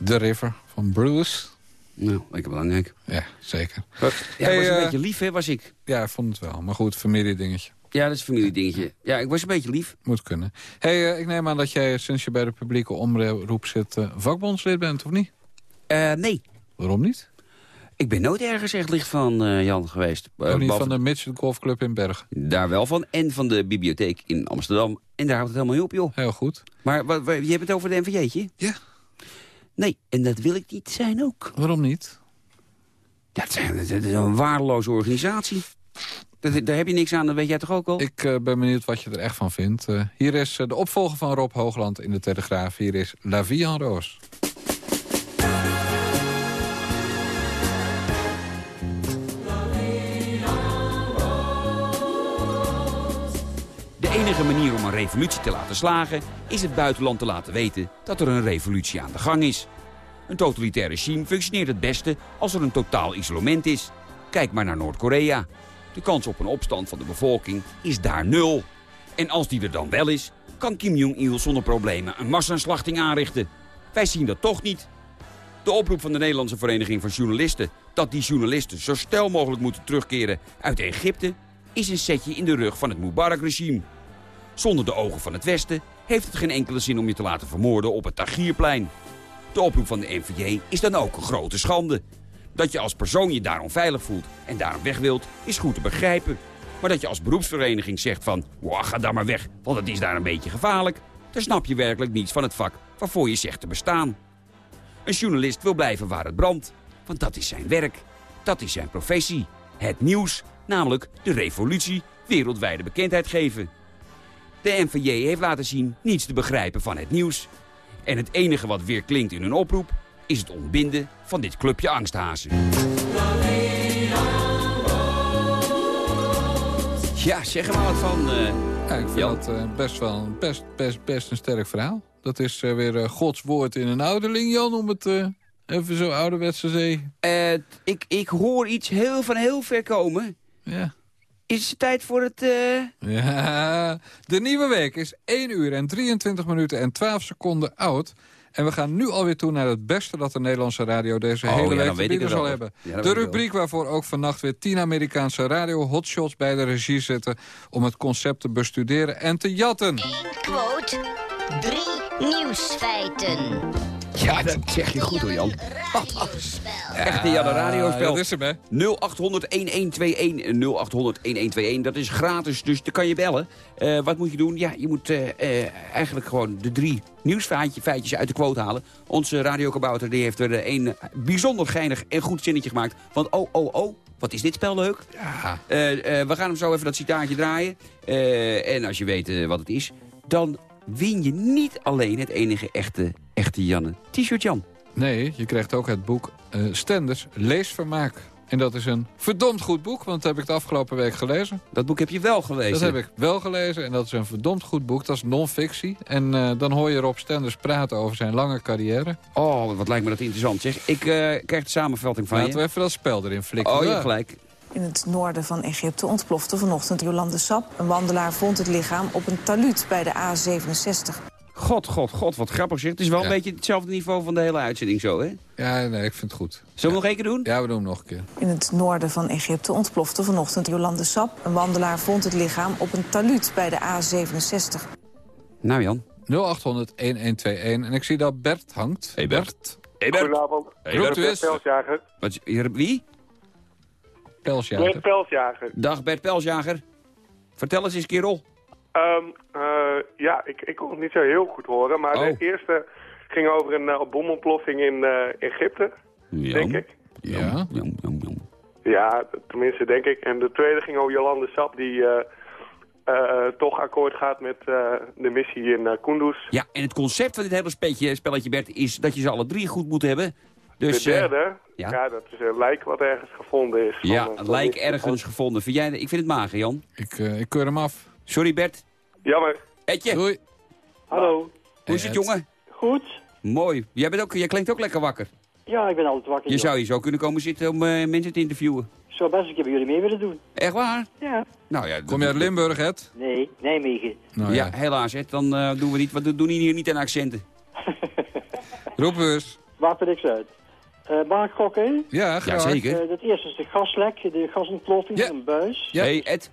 Speaker 6: The River
Speaker 4: van Bruce.
Speaker 3: nou, lekker belangrijk.
Speaker 4: Ja, zeker.
Speaker 3: Ja,
Speaker 4: Hey,
Speaker 3: was een
Speaker 4: eh,
Speaker 3: beetje lief, hè, was ik.
Speaker 4: Ja, vond het wel. Maar goed, familiedingetje.
Speaker 3: Ja, dat is een familiedingetje. Ja, ik was een beetje lief.
Speaker 4: Moet kunnen. hey, eh, ik neem aan dat jij sinds je bij de publieke omroep zit... eh, vakbondslid bent, of niet?
Speaker 3: Eh, nee,
Speaker 4: Waarom niet?
Speaker 3: ik ben nooit ergens echt licht van eh, Jan geweest. Eh,
Speaker 4: Ook niet van de Midget Golfclub in Bergen.
Speaker 3: Daar wel van. En van de bibliotheek in Amsterdam. En daar houdt het helemaal op, joh.
Speaker 4: Heel goed.
Speaker 3: Maar wat, wat- je hebt het over de NVJ'tje?
Speaker 4: Ja.
Speaker 3: Nee, en dat wil ik niet zijn ook.
Speaker 4: Waarom niet?
Speaker 3: Dat, is een waardeloze organisatie. Dat, daar heb je niks aan, dat weet jij toch ook al?
Speaker 4: Ik eh, ben benieuwd wat je er echt van vindt. Eh, hier is eh, de opvolger van Rob Hoogland in de Telegraaf. Hier is La Vie en Rose.
Speaker 3: Enige manier om een revolutie te laten slagen... is het buitenland te laten weten dat er een revolutie aan de gang is. Een totalitair regime functioneert het beste als er een totaal isolement is. Kijk maar naar Noord-Korea. De kans op een opstand van de bevolking is daar nul. En als die er dan wel is, kan Kim Jong-il zonder problemen een massaslachting aanrichten. Wij zien dat toch niet. De oproep van de Nederlandse Vereniging van Journalisten... dat die journalisten zo snel mogelijk moeten terugkeren uit Egypte... is een setje in de rug van het Mubarak-regime. Zonder de ogen van het Westen heeft het geen enkele zin om je te laten vermoorden op het Tahrirplein. De oproep van de NVJ is dan ook een grote schande. Dat je als persoon je daarom veilig voelt en daarom weg wilt, is goed te begrijpen. Maar dat je als beroepsvereniging zegt van... "Wow, ga daar maar weg, want het is daar een beetje gevaarlijk... dan snap je werkelijk niets van het vak waarvoor je zegt te bestaan. Een journalist wil blijven waar het brandt, want dat is zijn werk. Dat is zijn professie. Het nieuws, namelijk de revolutie, wereldwijde bekendheid geven. De NVJ heeft laten zien niets te begrijpen van het nieuws. En het enige wat weer klinkt in hun oproep is het ontbinden van dit clubje angsthazen. Ja, zeg er maar wat van. eh.
Speaker 4: Ja, ik vind
Speaker 3: Jan?
Speaker 4: dat eh, best wel een, best, best, best een sterk verhaal. Dat is eh, weer Gods woord in een ouderling, Jan, om het even zo ouderwets te zeggen.
Speaker 3: Ik, ik hoor iets heel van heel ver komen.
Speaker 4: Ja.
Speaker 3: Is het tijd voor het... eh,
Speaker 4: Ja, de nieuwe week is 1 uur en 23 minuten en 12 seconden oud. En we gaan nu alweer toe naar het beste dat de Nederlandse radio deze
Speaker 3: Oh,
Speaker 4: hele
Speaker 3: ja,
Speaker 4: week te zal hebben.
Speaker 3: Ja,
Speaker 4: de rubriek waarvoor ook vannacht weer 10 Amerikaanse radio hotshots bij de regie zitten... om het concept te bestuderen en te jatten.
Speaker 7: Quote, drie nieuwsfeiten.
Speaker 3: Ja, dat zeg je goed hoor, Jan. Echte Jan, een
Speaker 4: Ah,
Speaker 3: radiospel.
Speaker 4: dat is hem, hè?
Speaker 3: 0800-1121, 0800-1121. Dat is gratis, dus dan kan je bellen. Eh, wat moet je doen? Ja, je moet eh, eh, eigenlijk gewoon de drie nieuwsfeitjes feitjes uit de quote halen. Onze radiokabouter die heeft er een bijzonder geinig en goed zinnetje gemaakt. Want oh, oh, oh, wat is dit spel leuk.
Speaker 4: Ja.
Speaker 3: Eh, eh, we gaan hem zo even dat citaatje draaien. Eh, en als je weet wat het is, dan win je niet alleen het enige echte, echte Janne. T-shirt Jan.
Speaker 4: Nee, je krijgt ook het boek eh Stenders Leesvermaak. En dat is een verdomd goed boek, want dat heb ik de afgelopen week gelezen.
Speaker 3: Dat boek heb je wel gelezen.
Speaker 4: Dat heb ik wel gelezen en dat is een verdomd goed boek. Dat is non-fictie. En eh, dan hoor je Rob Stenders praten over zijn lange carrière.
Speaker 3: Oh, wat lijkt me dat interessant zeg. Ik eh, krijg de samenvatting van
Speaker 4: Laten
Speaker 3: je.
Speaker 4: we even dat spel erin flikken.
Speaker 3: Oh, je gelijk.
Speaker 8: In het noorden van Egypte ontplofte vanochtend Jolande Sap. Een wandelaar vond het lichaam op een taluut bij de A67.
Speaker 3: God, god, god, wat grappig zeg. Het is wel
Speaker 4: Ja.
Speaker 3: een beetje hetzelfde niveau van de hele uitzending zo, hè?
Speaker 4: Ja, nee, ik vind het goed.
Speaker 3: Zullen we nog één keer doen?
Speaker 4: Ja, we doen hem nog een keer.
Speaker 8: In het noorden van Egypte ontplofte vanochtend Jolande Sap. Een wandelaar vond het lichaam op een taluut bij de A67.
Speaker 3: Nou Jan.
Speaker 4: 0800 1121 en ik zie dat Bert hangt.
Speaker 3: Hey, Bert. Hey
Speaker 9: Goedenavond.
Speaker 4: Groet u eens.
Speaker 9: Pelsjager.
Speaker 3: Wat, is- hier- wie?
Speaker 4: Pelsjager.
Speaker 9: Bert Pelsjager.
Speaker 3: Dag Bert Pelsjager. Vertel eens eens, kerel.
Speaker 9: Ehm, eh, ja, ik, ik kon het niet zo heel goed horen, maar
Speaker 3: Oh.
Speaker 9: de eerste ging over een uh, bomontploffing in eh, Egypte, denk ik.
Speaker 4: Ja.
Speaker 3: Jam, jam, jam.
Speaker 9: Ja, t- tenminste denk ik. En de tweede ging over Jolande Sap, die eh, eh, toch akkoord gaat met eh, de missie in Kunduz.
Speaker 3: Ja, en het concept van dit hele spelletje, spelletje Bert, is dat je ze alle drie goed moet hebben. Dus,
Speaker 9: de
Speaker 3: eh,
Speaker 9: derde,
Speaker 3: ja.
Speaker 9: ja. dat is een lijk wat ergens gevonden is.
Speaker 3: ja,
Speaker 9: eh, van
Speaker 3: lijk ergens gevonden. Vind jij, ik vind het mager, Jan.
Speaker 4: Ik, eh, ik keur hem af.
Speaker 3: Sorry Bert.
Speaker 9: Jammer.
Speaker 3: Etje,
Speaker 4: Doei.
Speaker 10: Hallo.
Speaker 3: hoe is het
Speaker 4: Ed.
Speaker 3: jongen?
Speaker 10: Goed?
Speaker 3: Mooi. Jij, bent ook, jij klinkt ook lekker wakker.
Speaker 10: Ja, ik ben altijd wakker.
Speaker 3: Je
Speaker 10: joh.
Speaker 3: zou hier zo kunnen komen zitten om eh, mensen te interviewen.
Speaker 10: Ik zou best een keer bij jullie mee willen doen.
Speaker 3: Echt waar?
Speaker 10: Ja.
Speaker 3: Nou ja,
Speaker 4: Kom je uit Limburg, Ed?
Speaker 10: Nee, Nijmegen.
Speaker 4: Nou
Speaker 3: ja, helaas. Hè. Dan eh, doen we niet, we doen hier niet aan accenten.
Speaker 4: Roep eens.
Speaker 10: Maakt er niks uit. Eh mag ik gokken?
Speaker 4: Ja, graag.
Speaker 3: zeker.
Speaker 10: Eh, het eerste is de gaslek, de gasontploffing
Speaker 4: Ja.
Speaker 10: van een buis.
Speaker 3: Ja. Hey Ed,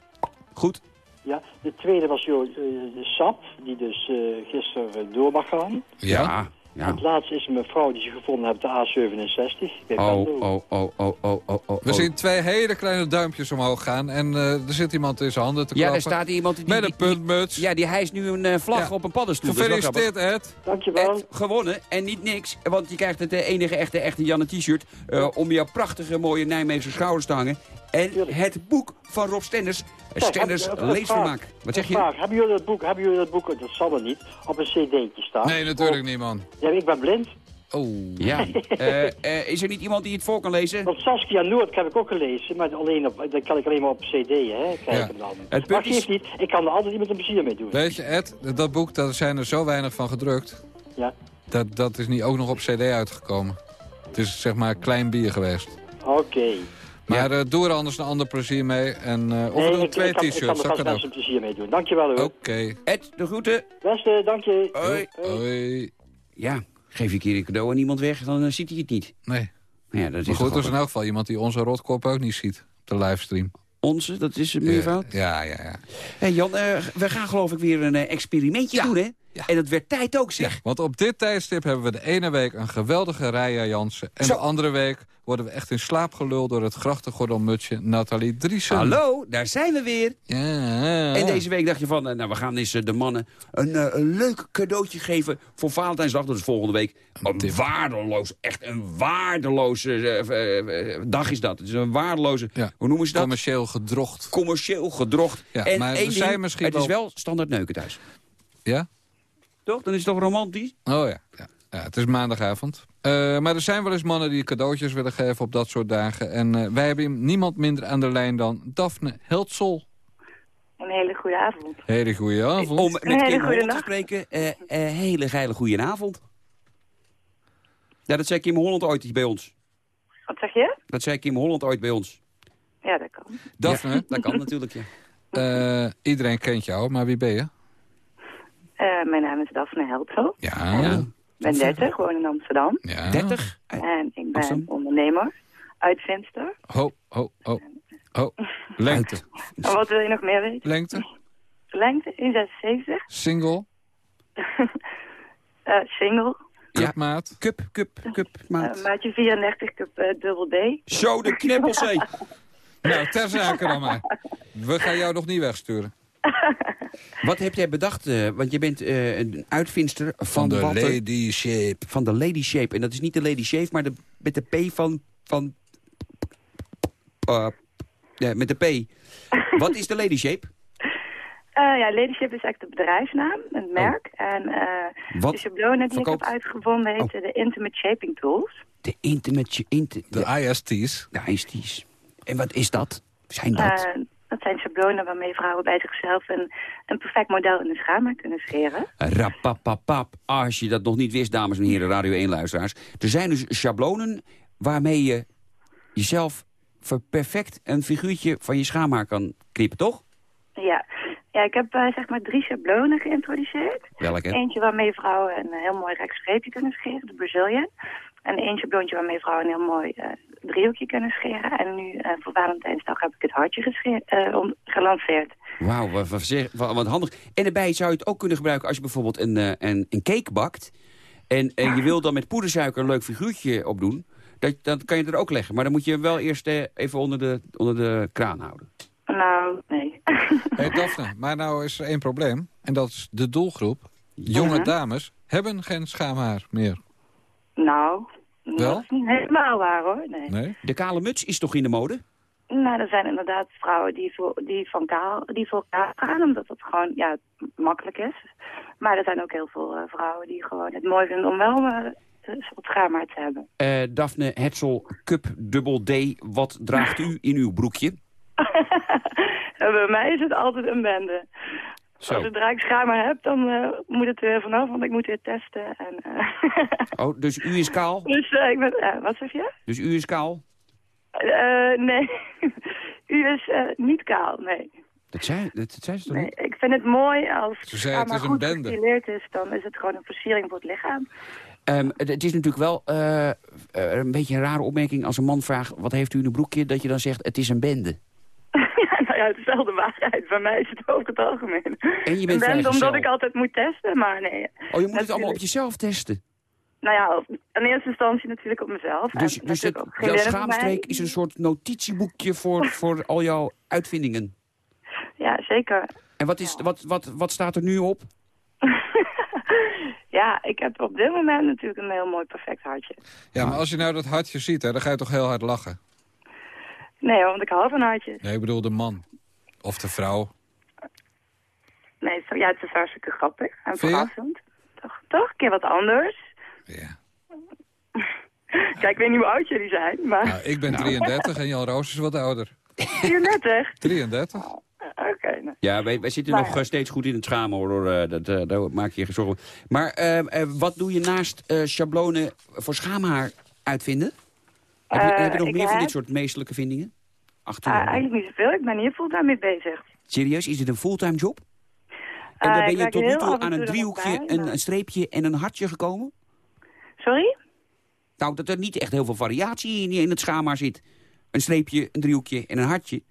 Speaker 3: goed.
Speaker 10: Ja. De tweede was joh, eh, de sap, die dus eh, gisteren eh, door mag gaan.
Speaker 4: Ja.
Speaker 3: Ja. ja.
Speaker 10: Het laatste is een mevrouw die ze gevonden hebben, de A67. Bij
Speaker 3: Oh, oh, oh, oh, oh, oh, oh.
Speaker 4: We zien twee hele kleine duimpjes omhoog gaan. En eh, er zit iemand in zijn handen te
Speaker 3: Ja,
Speaker 4: klappen.
Speaker 3: er staat iemand die...
Speaker 4: Met een puntmuts.
Speaker 3: Ja, die hijst nu een eh, vlag
Speaker 4: Ja.
Speaker 3: op een paddenstoel. Grappig.
Speaker 4: Gefeliciteerd, Ed.
Speaker 10: Dankjewel.
Speaker 3: Ed, gewonnen en niet niks. Want je krijgt het eh, enige echte, echte Janne t-shirt... eh, om jouw prachtige mooie Nijmeegse schouders te hangen. En
Speaker 10: Tuurlijk.
Speaker 3: het boek van Rob Stenders.
Speaker 10: Kijk,
Speaker 3: Stenders
Speaker 10: heb- heb- heb-
Speaker 3: leesvermaak.
Speaker 10: vraag.
Speaker 3: Wat zeg je?
Speaker 10: Vraag. Hebben jullie dat boek, hebben jullie dat boek, dat zal er niet, op een cd'tje staan?
Speaker 4: Nee, natuurlijk niet, man.
Speaker 10: Ja, ik ben blind.
Speaker 4: Oh.
Speaker 3: Ja. Eh, eh, is er niet iemand die het voor kan lezen?
Speaker 10: Want Saskia Noord heb ik ook gelezen, maar alleen op, dat kan ik alleen maar op cd, hè, kijken dan.
Speaker 3: Het
Speaker 10: maar
Speaker 3: is-
Speaker 10: niet, ik kan er altijd iemand een plezier mee doen.
Speaker 4: Weet je, Ed, dat boek, daar zijn er zo weinig van gedrukt.
Speaker 10: Ja,
Speaker 4: Dat, dat is niet ook nog op cd uitgekomen. Het is zeg maar klein bier geweest.
Speaker 10: oké.
Speaker 4: Maar eh, doe er anders een ander plezier mee. En, eh, of we
Speaker 10: Nee,
Speaker 4: doen
Speaker 10: ik,
Speaker 4: twee
Speaker 10: ik kan, ik kan
Speaker 4: t-shirts,
Speaker 10: er
Speaker 4: dat
Speaker 10: vast een plezier mee doen. Dankjewel hoor.
Speaker 4: Oké.
Speaker 3: Ed, de groeten.
Speaker 10: Beste, dank je.
Speaker 3: Hoi.
Speaker 4: Hoi.
Speaker 3: Ja, geef je een keer een cadeau aan iemand weg, dan eh, ziet hij het niet.
Speaker 4: Nee.
Speaker 3: Ja, dat is
Speaker 4: Maar goed, er is in elk geval iemand die onze rotkop ook niet ziet. Op de livestream.
Speaker 3: Onze, dat is een meervoud.
Speaker 4: Ja, ja, ja.
Speaker 3: Hey Jan, eh, we gaan geloof ik weer een experimentje
Speaker 4: Ja.
Speaker 3: doen, hè?
Speaker 4: Ja.
Speaker 3: En het werd tijd ook, zeg.
Speaker 4: Want op dit tijdstip hebben we de ene week een geweldige Raya Jansen. En
Speaker 3: Zo.
Speaker 4: de andere week worden we echt in slaap geluld door het grachtengordelmutsje Nathalie Driesen.
Speaker 3: Hallo, daar zijn we weer.
Speaker 4: Ja.
Speaker 3: En deze week dacht je van, eh, nou, we gaan eens eh, de mannen een, eh, een leuk cadeautje geven voor Valentijnsdag. Dat is volgende week. Een waardeloos, echt een waardeloze dag is dat. Het is een waardeloze,
Speaker 4: Ja.
Speaker 3: hoe noemen ze dat?
Speaker 4: Commercieel gedrocht.
Speaker 3: Commercieel gedrocht.
Speaker 4: Ja,
Speaker 3: en
Speaker 4: maar
Speaker 3: één ding,
Speaker 4: misschien
Speaker 3: het is
Speaker 4: wel-
Speaker 3: wel standaard neuken thuis.
Speaker 4: Ja?
Speaker 3: Toch? Dan is het toch romantisch?
Speaker 4: Oh ja. ja. Ja het is maandagavond. Eh, maar er zijn wel eens mannen die cadeautjes willen geven op dat soort dagen. En eh, wij hebben niemand minder aan de lijn dan Daphne Heltsel.
Speaker 11: Een hele goede avond.
Speaker 4: Hele goede avond.
Speaker 3: Om met
Speaker 11: Een hele
Speaker 3: Kim
Speaker 11: goede
Speaker 3: Holland te spreken, eh, eh, hele geile goede avond. Ja, dat zei Kim Holland ooit bij ons.
Speaker 11: Wat zeg je?
Speaker 3: Dat zei Kim Holland ooit bij ons.
Speaker 11: Ja, dat kan.
Speaker 4: Daphne,
Speaker 3: Ja, dat kan natuurlijk, ja.
Speaker 4: eh, iedereen kent jou, maar wie ben je?
Speaker 11: Eh, mijn naam is Daphne Heltsel.
Speaker 4: Ja.
Speaker 3: Ja.
Speaker 11: Ik ben 30, woon in Amsterdam.
Speaker 4: ja.
Speaker 3: 30?
Speaker 11: En ik ben
Speaker 3: Awesome.
Speaker 11: ondernemer, uitvindster.
Speaker 4: Ho, ho, ho. Ho. Lengte.
Speaker 11: En wat wil je nog meer weten?
Speaker 4: Lengte.
Speaker 11: Lengte, 1,76.
Speaker 4: Single.
Speaker 11: Eh, single,
Speaker 3: Ja.
Speaker 4: Cupmaat.
Speaker 3: Cup, cup, cup,
Speaker 11: eh,
Speaker 3: maat.
Speaker 11: maatje 34, ik heb eh, dubbel D.
Speaker 3: Zo, de knippelzee.
Speaker 4: Nou, ter zake dan maar. We gaan jou nog niet wegsturen.
Speaker 3: Wat heb jij bedacht? eh, want je bent eh, een uitvindster van,
Speaker 4: Van de
Speaker 3: er-
Speaker 4: Lady Shape.
Speaker 3: van de Lady Shape. En dat is niet de Lady Shape, maar de, met de P van... van eh, ja, met de P. Wat is de Lady Shape?
Speaker 11: Eh, ja, Ladyship is echt de bedrijfsnaam, het merk. En eh,
Speaker 3: Oh. Wat
Speaker 11: de schablonen die
Speaker 3: verkoopt-
Speaker 11: ik heb uitgevonden heten de Intimate Shaping Tools.
Speaker 3: De intimate... Inter,
Speaker 4: De IST's.
Speaker 3: de IST's. En wat is dat? Zijn dat?
Speaker 11: Dat zijn schablonen waarmee vrouwen bij zichzelf een, een perfect model in de schaamhaar kunnen scheren.
Speaker 3: Rapapapap. Als je dat nog niet wist, dames en heren, Radio 1-luisteraars. Er zijn dus schablonen waarmee je jezelf perfect een figuurtje van je schaamhaar kan knippen, toch?
Speaker 11: Ja, ja ik heb eh, zeg maar drie schablonen geïntroduceerd.
Speaker 3: Welke?
Speaker 11: Eentje waarmee vrouwen een heel mooi recht streepje kunnen scheren, de Brazilian. En één schabloontje waarmee vrouwen een heel mooi eh, driehoekje kunnen scheren. En nu eh, voor Valentijnsdag heb ik het hartje eh, om- gelanceerd.
Speaker 3: Wauw, wat, wat, zeg- wat, wat handig. En daarbij zou je het ook kunnen gebruiken als je bijvoorbeeld een, eh, een, een cake bakt. En je wil dan met poedersuiker een leuk figuurtje opdoen. Dat, dan kan je er ook leggen. Maar dan moet je hem wel eerst even onder de, onder de kraan houden.
Speaker 11: Nou, nee.
Speaker 4: Hey Daphne, maar nou is er één probleem. En dat is de doelgroep. Jonge dames hebben geen schaamhaar meer.
Speaker 11: nou,
Speaker 4: Wel?
Speaker 11: dat is niet helemaal waar hoor. Nee.
Speaker 4: Nee?
Speaker 3: De kale muts is toch in de mode?
Speaker 11: Nou, er zijn inderdaad vrouwen die voor, die van kaal, die voor kaal gaan, omdat dat gewoon ja, makkelijk is. Maar er zijn ook heel veel eh, vrouwen die gewoon het mooi vinden om wel eh, een soort schaamhaar te hebben.
Speaker 3: Eh Daphne Hetzel, Cup Double D. Wat draagt u in uw broekje?
Speaker 11: Bij mij is het altijd een bende.
Speaker 3: Zo.
Speaker 11: Zodra ik schaamhaar heb, dan eh, moet het er weer vanaf, want ik moet weer testen. En, eh,
Speaker 3: Oh, dus u is kaal?
Speaker 11: dus eh, ik ben... wat zeg je?
Speaker 3: Dus u is kaal?
Speaker 11: Eh, nee, u is eh, niet kaal, nee.
Speaker 3: Dat zei, dat, dat zei ze toch
Speaker 11: Nee,
Speaker 3: niet?
Speaker 11: ik vind het mooi als
Speaker 4: Ze zei, het is een
Speaker 11: goed
Speaker 4: bende.
Speaker 11: gestileerd is, dan is het gewoon een versiering voor het lichaam.
Speaker 3: Ehm, het, het is natuurlijk wel een beetje een rare opmerking als een man vraagt... wat heeft u in een broekje? Dat je dan zegt, het is een bende.
Speaker 11: Ja, nou ja, het is wel de waarheid. Bij mij is het over het algemeen.
Speaker 3: En je bent
Speaker 11: En omdat ik altijd moet testen, maar nee.
Speaker 3: Oh, je moet het allemaal op jezelf testen.
Speaker 11: Nou ja, in eerste instantie natuurlijk op mezelf.
Speaker 3: Dus, dus het, jouw schaamstreek is een soort notitieboekje voor, voor al jouw uitvindingen.
Speaker 11: Ja, zeker.
Speaker 3: En wat, is, wat, wat, wat staat er nu op?
Speaker 11: Ja, ik heb op dit moment natuurlijk een heel mooi perfect hartje.
Speaker 4: Ja, maar als je nou dat hartje ziet, hè, dan ga je toch heel hard lachen.
Speaker 11: Nee, want ik hou van hartjes.
Speaker 4: Nee, ik bedoel de man. Of de vrouw.
Speaker 11: Nee, zo, ja, het is hartstikke grappig en verrassend. Toch, toch? Een keer wat anders.
Speaker 4: Ja.
Speaker 11: Kijk, ik weet niet hoe oud jullie zijn, maar...
Speaker 4: Nou, ik ben 33 en Jan Roos is wat ouder.
Speaker 11: 34?
Speaker 4: 33?
Speaker 11: Oké, nou.
Speaker 3: Ja, wij, wij zitten
Speaker 11: Maar-
Speaker 3: nog eh, steeds goed in het schamen, hoor. eh, Dat, eh, daar maak je je zorgen. Maar eh, eh, wat doe je naast eh, schablonen voor schaamhaar uitvinden? Heb je,
Speaker 11: Eh,
Speaker 3: heb je nog meer van dit soort meestelijke vindingen? Achter
Speaker 11: Ah, eigenlijk niet zoveel. Ik ben hier fulltime mee bezig.
Speaker 3: Serieus, is dit een fulltime job? En
Speaker 11: Eh,
Speaker 3: dan ben je tot nu toe aan een driehoekje,
Speaker 11: bij,
Speaker 3: een, streepje en een hartje gekomen?
Speaker 11: Sorry?
Speaker 3: Nou, dat er niet echt heel veel variatie in, in het schaamhaar zit. Een streepje, een driehoekje en een hartje.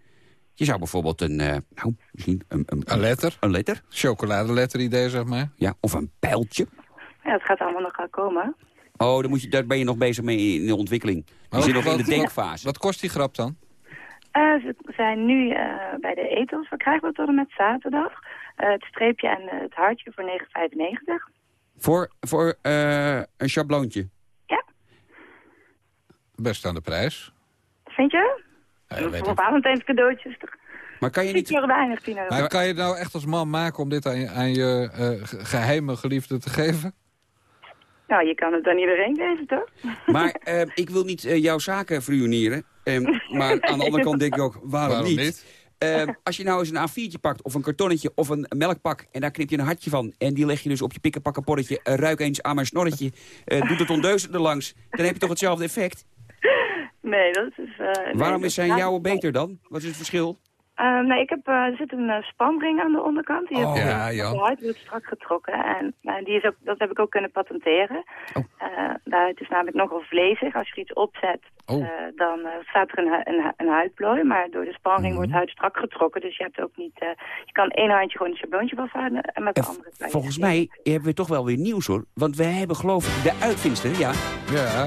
Speaker 3: Je zou bijvoorbeeld een, eh, nou, misschien een, een,
Speaker 4: Een letter.
Speaker 3: een letter,
Speaker 4: Chocoladeletter idee, zeg maar.
Speaker 3: ja, of een pijltje.
Speaker 11: Ja, het gaat allemaal nog gaan komen.
Speaker 3: Oh, dan moet je, daar ben je nog bezig mee in de ontwikkeling. Je
Speaker 4: Oh,
Speaker 3: zit nog in de denkfase.
Speaker 4: Wat kost die grap dan?
Speaker 11: Eh, ze zijn nu eh, bij de etels verkrijgbaar tot en met zaterdag. Eh, het streepje en het hartje voor 9,95.
Speaker 3: Voor, voor eh, een schabloontje.
Speaker 4: Best aan de prijs.
Speaker 11: Vind je?
Speaker 4: Ja, weet
Speaker 11: voor. Valentijns cadeautjes. toch?
Speaker 3: Maar kan je niet...
Speaker 11: er weinig, 10 euro.
Speaker 4: Maar kan je het nou echt als man maken om dit aan je, aan je eh, ge- geheime geliefde te geven?
Speaker 11: Nou, je kan het aan iedereen geven, toch?
Speaker 3: Maar eh, ik wil niet eh, jouw zaken verunieren. Ehm, maar aan de andere kant denk ik ook, waarom,
Speaker 4: Waarom
Speaker 3: niet?
Speaker 4: niet?
Speaker 3: Ehm, als je nou eens een A4'tje pakt of een kartonnetje of een melkpak... en daar knip je een hartje van en die leg je dus op je pikkenpakkenporretje... eh, ruik eens aan mijn snorretje, eh, doet het ondeugend erlangs... dan heb je toch hetzelfde effect?
Speaker 11: Nee, dat is... eh, nee,
Speaker 3: Waarom
Speaker 11: dat
Speaker 3: is zijn
Speaker 11: nee.
Speaker 3: beter dan? Wat is het verschil?
Speaker 11: Eh, nee, ik heb, eh, er zit een eh, spanring aan de onderkant. Die
Speaker 3: Oh,
Speaker 11: heb
Speaker 4: ja, ja.
Speaker 11: wordt strak getrokken. En eh, die is ook, dat heb ik ook kunnen patenteren.
Speaker 3: Oh.
Speaker 11: Eh, daar, het is namelijk nogal vlezig. Als je er iets opzet,
Speaker 4: Oh.
Speaker 11: eh, dan staat er een, een, een huidplooi. Maar door de spanring
Speaker 3: Mhm.
Speaker 11: wordt de huid strak getrokken. Dus je hebt ook niet... eh, je kan één handje gewoon een schabloontje vasthouden en met de
Speaker 3: En
Speaker 11: andere...
Speaker 3: Volgens mij hebben we toch wel weer nieuws hoor. Want wij hebben geloof ik de uitvindster, ja.
Speaker 4: Ja.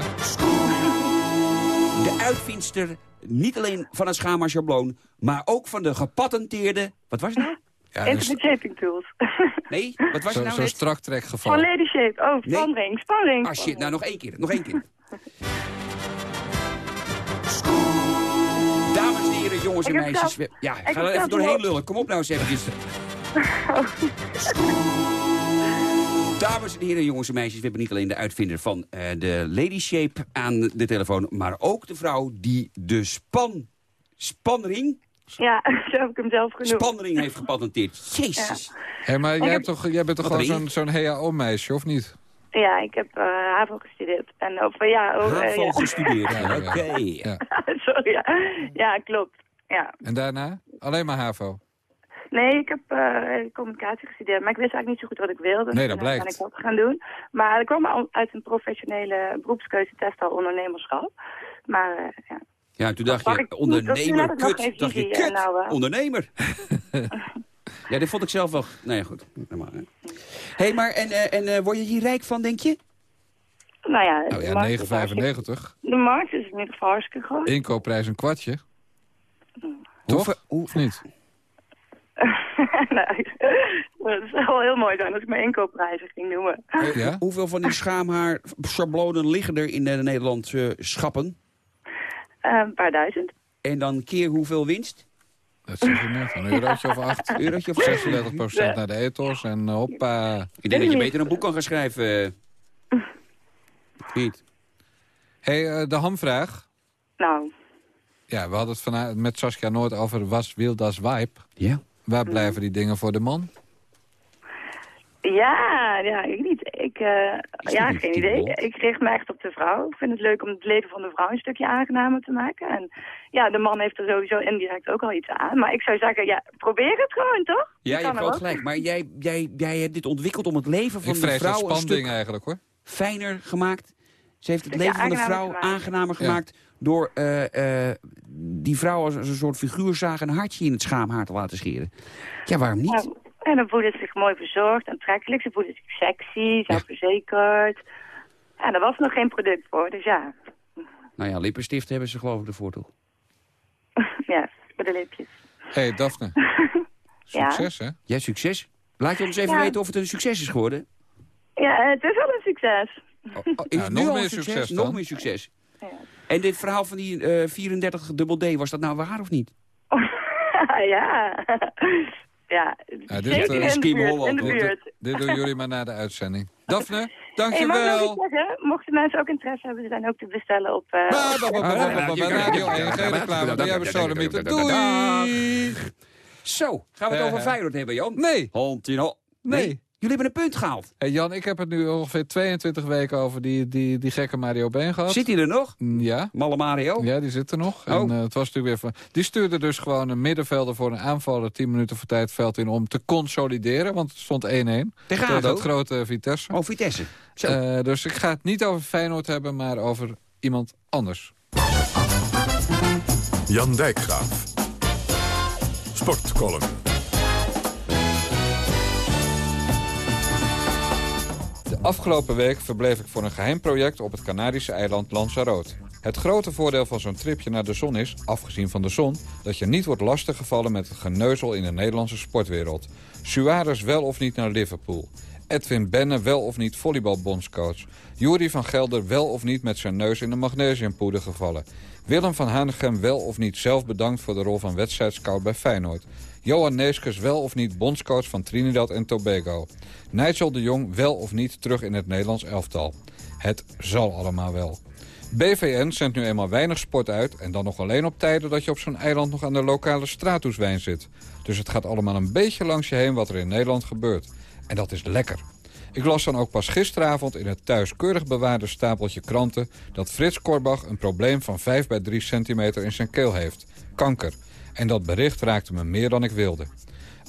Speaker 3: De uitvindster niet alleen van het schaamhaar schabloon... maar ook van de gepatenteerde... Wat was het nou?
Speaker 4: ja dus
Speaker 11: shaping tools.
Speaker 3: Nee, wat was het
Speaker 4: Zo'n
Speaker 3: nou
Speaker 4: zo
Speaker 3: net?
Speaker 4: strak trekgeval.
Speaker 11: Van lady shape. Oh,
Speaker 3: Nee.
Speaker 11: spanring, spanring.
Speaker 3: Ah shit, nou nog één keer, nog één keer. Dames en heren, jongens en meisjes. Ja,
Speaker 11: ik
Speaker 3: ga er even doorheen lullen. Kom op nou eens eventjes. Dames en heren, jongens en meisjes, we hebben niet alleen de uitvinder van eh, de Lady Shape aan de telefoon... maar ook de vrouw die de span, spanring,
Speaker 11: Ja, zo heb ik hem zelf genoemd.
Speaker 3: spanring heeft gepatenteerd. Jezus.
Speaker 4: Hé, maar jij, hebt toch, jij bent toch gewoon zo'n zo'n HAO-meisje, of niet?
Speaker 11: Ja, ik heb eh HAVO gestudeerd. En of, ja, eh,
Speaker 3: HAVO
Speaker 11: ja.
Speaker 3: gestudeerd.
Speaker 4: Ja, ja, ja.
Speaker 3: Oké.
Speaker 4: Ja.
Speaker 11: Sorry, ja. Ja, klopt. Ja.
Speaker 4: En daarna? Alleen maar HAVO?
Speaker 11: Nee, ik heb eh, communicatie gestudeerd, maar ik wist eigenlijk niet zo goed wat ik wilde.
Speaker 4: Nee, dat
Speaker 11: eh,
Speaker 4: blijkt.
Speaker 11: ben ik dat gaan doen. Maar ik kwam al uit een professionele beroepskeuzetest al ondernemerschap. Maar eh, ja.
Speaker 3: Ja, toen dacht je, ondernemer,
Speaker 11: had ik nog
Speaker 3: kut.
Speaker 11: geen
Speaker 3: Dacht je,
Speaker 11: visie, en
Speaker 3: kut,
Speaker 11: nou, eh.
Speaker 3: ondernemer. ja, dat vond ik zelf wel... Ja, goed. Normaal, hè. hey, maar en, eh, en eh, word je hier rijk van, denk je?
Speaker 11: Nou ja,
Speaker 4: Nou
Speaker 11: de
Speaker 4: ja,
Speaker 11: markt is hartstikke-
Speaker 4: 9,95.
Speaker 11: De markt is in ieder geval hartstikke groot.
Speaker 4: Inkoopprijs een kwartje.
Speaker 3: Hoe
Speaker 4: Toch?
Speaker 3: hoe-
Speaker 4: Of niet?
Speaker 11: nou, het zou wel heel mooi zijn als ik mijn inkoopprijzen ging noemen.
Speaker 4: Ja?
Speaker 3: Hoeveel van die schaamhaar schablonen liggen er in de Nederlandse schappen?
Speaker 11: Eh, een paar duizend.
Speaker 3: En dan keer hoeveel winst?
Speaker 4: Dat zeg je net. Een eurotje of acht.
Speaker 3: Eurotje of
Speaker 4: 36 procent naar de ethos en hoppa.
Speaker 3: Ik denk dat je beter een boek kan gaan schrijven. eh. Niet.
Speaker 4: Hé, hey, eh, de hamvraag.
Speaker 11: Nou,
Speaker 4: Ja, we hadden het vanavond met Saskia Noord over was wil das wipe.
Speaker 3: Ja.
Speaker 4: Waar blijven die dingen voor de man?
Speaker 11: Ja, ja, ik niet. Ik, eh,
Speaker 3: Is
Speaker 11: ja, geen idee. Ik richt me echt op de vrouw. Ik vind het leuk om het leven van de vrouw een stukje aangenamer te maken. En ja, de man heeft er sowieso indirect ook al iets aan. Maar ik zou zeggen, ja, probeer het gewoon, toch?
Speaker 3: Ja, je
Speaker 11: kan
Speaker 3: hebt wel gelijk. Maar jij, jij, jij hebt dit ontwikkeld om het leven van
Speaker 4: Ik
Speaker 3: de vrouw een stuk
Speaker 4: eigenlijk hoor.
Speaker 3: fijner gemaakt. Ze heeft het leven van de
Speaker 11: aangenamer
Speaker 3: vrouw
Speaker 11: gemaakt.
Speaker 3: aangenamer
Speaker 4: Ja.
Speaker 3: Door eh, eh, die vrouw als, als een soort figuurzaag een hartje in het schaamhaar te laten scheren. Ja, waarom niet?
Speaker 11: Ja, en dan voelen ze zich mooi verzorgd, aantrekkelijk. Ze voelen zich sexy, zelfverzekerd. En er was nog geen product voor, dus ja.
Speaker 3: Nou ja, lippenstift hebben ze geloof ik ervoor toch?
Speaker 11: ja, voor de lipjes.
Speaker 4: Hé, hey, Daphne.
Speaker 11: Ja.
Speaker 4: Succes, hè?
Speaker 3: Ja, succes. Laat je ons even
Speaker 11: Ja.
Speaker 3: weten of het een succes is geworden.
Speaker 11: Ja, het is wel een succes.
Speaker 3: Oh, oh, is
Speaker 4: Ja,
Speaker 3: het
Speaker 4: nog meer
Speaker 3: een succes?
Speaker 4: succes
Speaker 3: Nog meer succes. En dit verhaal van die eh 34 dubbel D, was dat nou waar of niet?
Speaker 11: ja. ja,
Speaker 4: Ja, dit, eh,
Speaker 11: in de
Speaker 3: Scheme
Speaker 11: buurt.
Speaker 3: Holland,
Speaker 11: In de
Speaker 3: hoor.
Speaker 11: buurt.
Speaker 4: Dit doen jullie maar na de uitzending. Daphne,
Speaker 11: Hey,
Speaker 4: dankjewel.
Speaker 11: zeggen? Mochten mensen ook interesse hebben, ze zijn ook te bestellen op... eh,
Speaker 4: ba, Radio 1, geen reclame, die hebben sodemieter. Doei!
Speaker 3: Zo, gaan we het
Speaker 4: Eh,
Speaker 3: over Feyenoord hebben, Jan?
Speaker 4: Nee,
Speaker 3: Hand in
Speaker 4: nee.
Speaker 3: Jullie hebben een punt gehaald.
Speaker 4: Hey Jan, ik heb het nu ongeveer 22 weken over die, die, die gekke Mario Been gehad.
Speaker 3: Zit hij er nog?
Speaker 4: Mm, Ja.
Speaker 3: Malle Mario?
Speaker 4: Ja, die zit er nog.
Speaker 3: Oh.
Speaker 4: En, eh, het was natuurlijk weer van... Die stuurde dus gewoon een middenvelder voor een aanvaller 10 minuten voor tijd veld in om te consolideren. Want het stond 1-1.
Speaker 3: Tegen ADO?
Speaker 4: het grote Vitesse.
Speaker 3: Oh, Vitesse. Zo.
Speaker 4: Eh, dus ik ga het niet over Feyenoord hebben, maar over iemand anders.
Speaker 2: Jan Dijkgraaf. Sportcolumn.
Speaker 4: Afgelopen week verbleef ik voor een geheim project op het Canarische eiland Lanzarote. Het grote voordeel van zo'n tripje naar de zon is, afgezien van de zon... dat je niet wordt lastiggevallen met het geneuzel in de Nederlandse sportwereld. Suarez wel of niet naar Liverpool. Edwin Benne wel of niet volleybalbondscoach. Jury van Gelder wel of niet met zijn neus in de magnesiumpoeder gevallen. Willem van Hanegem wel of niet zelf bedankt voor de rol van wedstrijdscout bij Feyenoord. Johan Neeskens wel of niet bondscoach van Trinidad en Tobago. Nigel de Jong wel of niet terug in het Nederlands elftal. Het zal allemaal wel. BVN zendt nu eenmaal weinig sport uit... en dan nog alleen op tijden dat je op zo'n eiland nog aan de lokale straathoeswijn zit. Dus het gaat allemaal een beetje langs je heen wat er in Nederland gebeurt. En dat is lekker. Ik las dan ook pas gisteravond in het thuis keurig bewaarde stapeltje kranten... dat Frits Korbach een probleem van 5 bij 3 centimeter in zijn keel heeft. Kanker. En dat bericht raakte me meer dan ik wilde.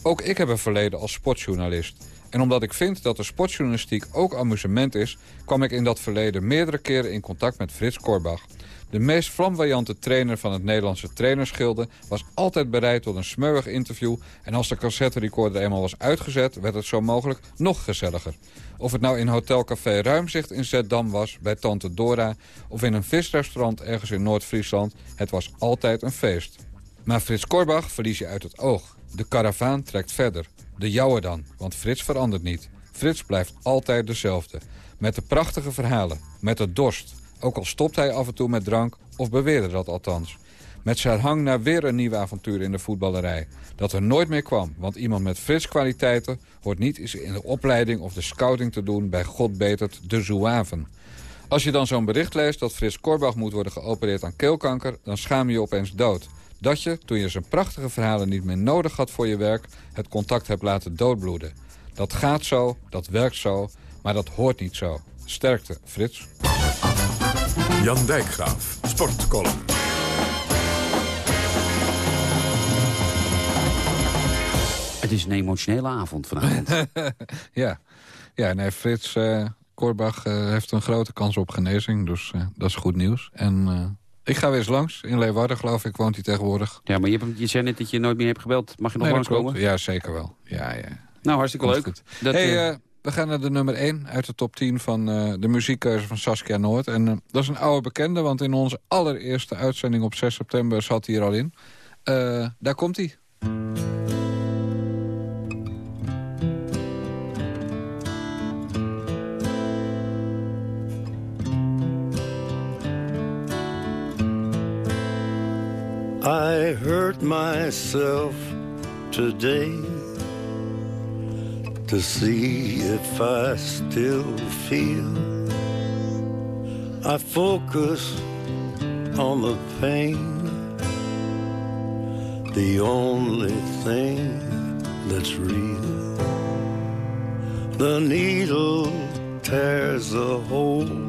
Speaker 4: Ook ik heb een verleden als sportjournalist. En omdat ik vind dat de sportjournalistiek ook amusement is... kwam ik in dat verleden meerdere keren in contact met Frits Korbach. De meest flamboyante trainer van het Nederlandse trainersgilde... was altijd bereid tot een smeuig interview... en als de cassette recorder eenmaal was uitgezet... werd het zo mogelijk nog gezelliger. Of het nou in Hotelcafé Ruimzicht in Zeddam was... bij Tante Dora... of in een visrestaurant ergens in Noord-Friesland... het was altijd een feest. Maar Frits Korbach verlies je uit het oog. De karavaan trekt verder. De jouwe dan, want Frits verandert niet. Frits blijft altijd dezelfde. Met de prachtige verhalen, met de dorst. Ook al stopt hij af en toe met drank, of beweerde dat althans. Met zijn hang naar weer een nieuw avontuur in de voetballerij. Dat er nooit meer kwam, want iemand met Frits kwaliteiten... hoort niet eens in de opleiding of de scouting te doen bij God betert de Zouaven. Als je dan zo'n bericht leest dat Frits Korbach moet worden geopereerd aan keelkanker... dan schaam je je opeens dood. Dat je, toen je zijn prachtige verhalen niet meer nodig had voor je werk... het contact hebt laten doodbloeden. Dat gaat zo, dat werkt zo, maar dat hoort niet zo. Sterkte, Frits.
Speaker 2: Jan Dijkgraaf. Sportcolumn.
Speaker 3: Het is een emotionele avond vanavond.
Speaker 4: ja. ja, nee, Frits eh, Korbach eh, heeft een grote kans op genezing. Dus eh, dat is goed nieuws. En eh, ik ga weer eens langs. In Leeuwarden, geloof ik, woont hij tegenwoordig.
Speaker 3: ja, maar je, hebt, je zei net dat je nooit meer hebt gebeld. Mag je nog
Speaker 4: Nee,
Speaker 3: langskomen?
Speaker 4: Ja, zeker wel. Ja, ja.
Speaker 3: Nou, hartstikke
Speaker 4: Komt
Speaker 3: leuk.
Speaker 4: goed.
Speaker 3: Dat,
Speaker 4: hey,
Speaker 3: eh,
Speaker 4: eh, we gaan naar de nummer 1 uit de top 10 van eh, de muziekkeuze van Saskia Noord. En dat is een oude bekende, want in onze allereerste uitzending op 6 september zat hij er al in. Daar komt hij.
Speaker 12: I hurt myself today to see if I still feel. I focus on the pain, the only thing that's real.
Speaker 6: The needle tears a hole.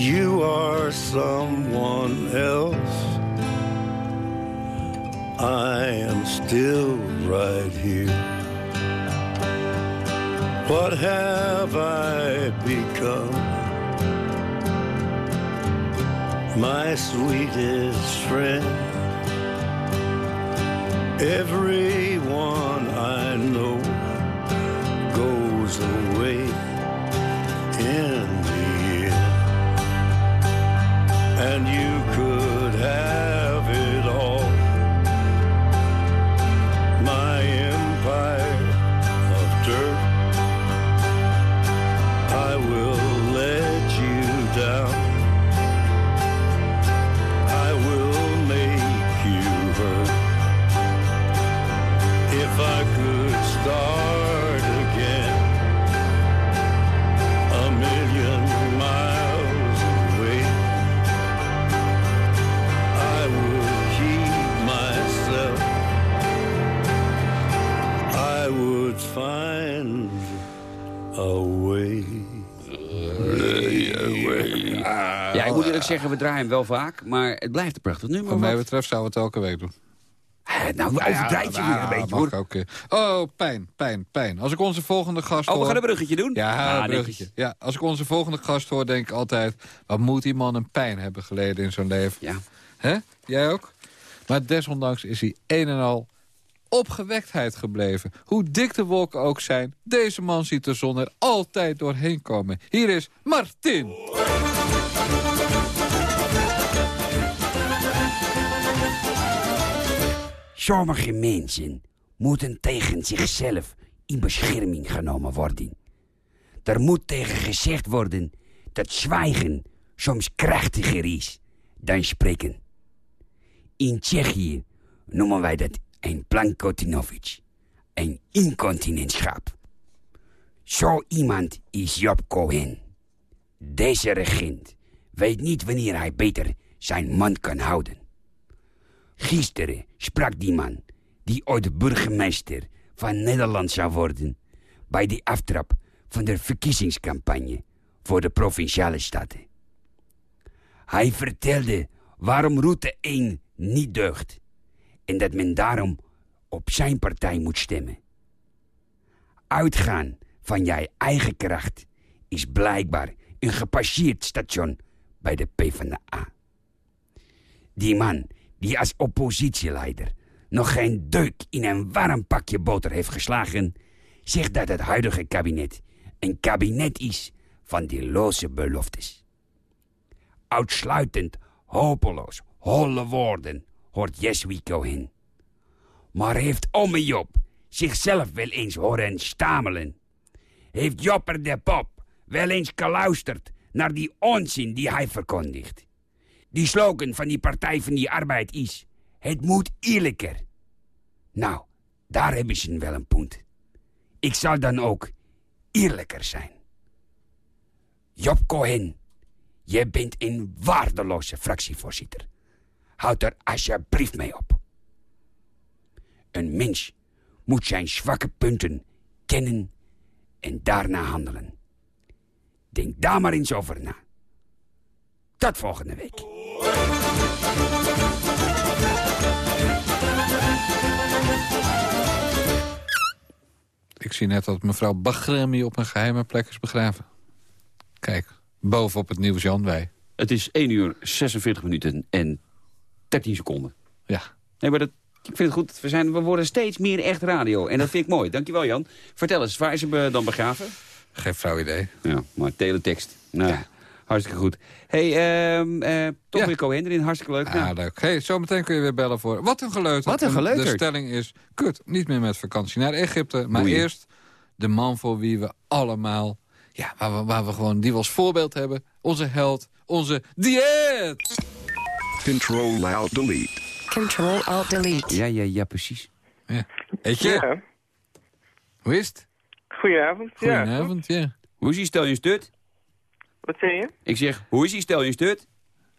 Speaker 6: You are someone else. I am still right here. What have I become? My sweetest friend. Everyone
Speaker 3: zeggen, we draaien hem wel vaak. Maar het blijft een prachtig nummer.
Speaker 4: Wat mij betreft zouden we het elke week doen.
Speaker 3: Nou, overdrijf je weer een beetje, hoor.
Speaker 4: ook, eh. Oh, pijn, pijn, pijn. Als ik onze volgende gast
Speaker 3: Oh, we
Speaker 4: hoor...
Speaker 3: gaan een bruggetje doen?
Speaker 4: Ja,
Speaker 3: Ah,
Speaker 4: een bruggetje.
Speaker 3: netjes.
Speaker 4: Ja, als ik onze volgende gast hoor, denk ik altijd... wat moet die man een pijn hebben geleden in zijn leven.
Speaker 3: Ja.
Speaker 4: Hè? Jij ook? Maar desondanks is hij een en al opgewektheid gebleven. Hoe dik de wolken ook zijn, deze man ziet de zon er altijd doorheen komen. Hier is Martin.
Speaker 3: Sommige mensen moeten tegen zichzelf in bescherming genomen worden. Er moet tegen gezegd worden dat zwijgen soms krachtiger is dan spreken. In Tsjechië noemen wij dat een plankotinovic, een incontinentschap. Zo iemand is Job Cohen. Deze regent weet niet wanneer hij beter zijn mond kan houden. Gisteren sprak die man, die ooit burgemeester van Nederland zou worden, bij de aftrap van de verkiezingscampagne voor de provinciale staten. Hij vertelde waarom route 1 niet deugt en dat men daarom op zijn partij moet stemmen. Uitgaan van jij eigen kracht is blijkbaar een gepasseerd station bij de PvdA. Die man die als oppositieleider nog geen deuk in een warm pakje boter heeft geslagen... zegt dat het huidige kabinet een kabinet is van die loze beloftes. Uitsluitend hopeloos, holle woorden hoort Jeswi Cohen. Maar heeft ome Job zichzelf wel eens horen stamelen? Heeft Jopper de Pop wel eens geluisterd naar die onzin die hij verkondigt. Die slogan van die Partij van die Arbeid is... Het moet eerlijker. Nou, daar hebben ze wel een punt. Ik zal dan ook eerlijker zijn. Job Cohen, je bent een waardeloze fractievoorzitter. Houd er alsjeblieft mee op. Een mens moet zijn zwakke punten kennen en daarna handelen. Denk daar maar eens over na. Tot volgende week.
Speaker 4: Ik zie net dat mevrouw Bagrami op een geheime plek is begraven. Kijk, bovenop het nieuws Jan wij.
Speaker 3: Het is 1 uur 46 minuten en 13 seconden.
Speaker 4: Ja.
Speaker 3: Nee, maar dat, ik vind het goed. We, zijn, we worden steeds meer echt radio. En dat vind ik mooi. Dankjewel, Jan. Vertel eens, waar is ze dan begraven?
Speaker 4: Geen flauw idee.
Speaker 3: Ja, maar teletext. Nou, hartstikke goed. hey, ehm, eh, toch
Speaker 4: Ja.
Speaker 3: weer Cohen erin. Hartstikke leuk.
Speaker 4: Ah,
Speaker 3: Nou,
Speaker 4: leuk. Hey, zometeen kun je weer bellen voor... Wat een geleuter.
Speaker 3: Wat een geleuter.
Speaker 4: De stelling is, kut, niet meer met vakantie naar Egypte. Maar eerst de man voor wie we allemaal... Ja, waar we, waar we gewoon die we als voorbeeld hebben. Onze held, onze dieet.
Speaker 13: Control Alt Delete.
Speaker 14: Control Alt Delete.
Speaker 3: Ja, ja, ja, precies.
Speaker 4: Ja. Weet je?
Speaker 15: Ja.
Speaker 4: Hoe is het?
Speaker 15: Goedenavond. Ja.
Speaker 4: Goedenavond, ja.
Speaker 3: Hoe is die stel je stut?
Speaker 15: Wat zei je?
Speaker 3: Ik zeg, hoe is die stel je stut?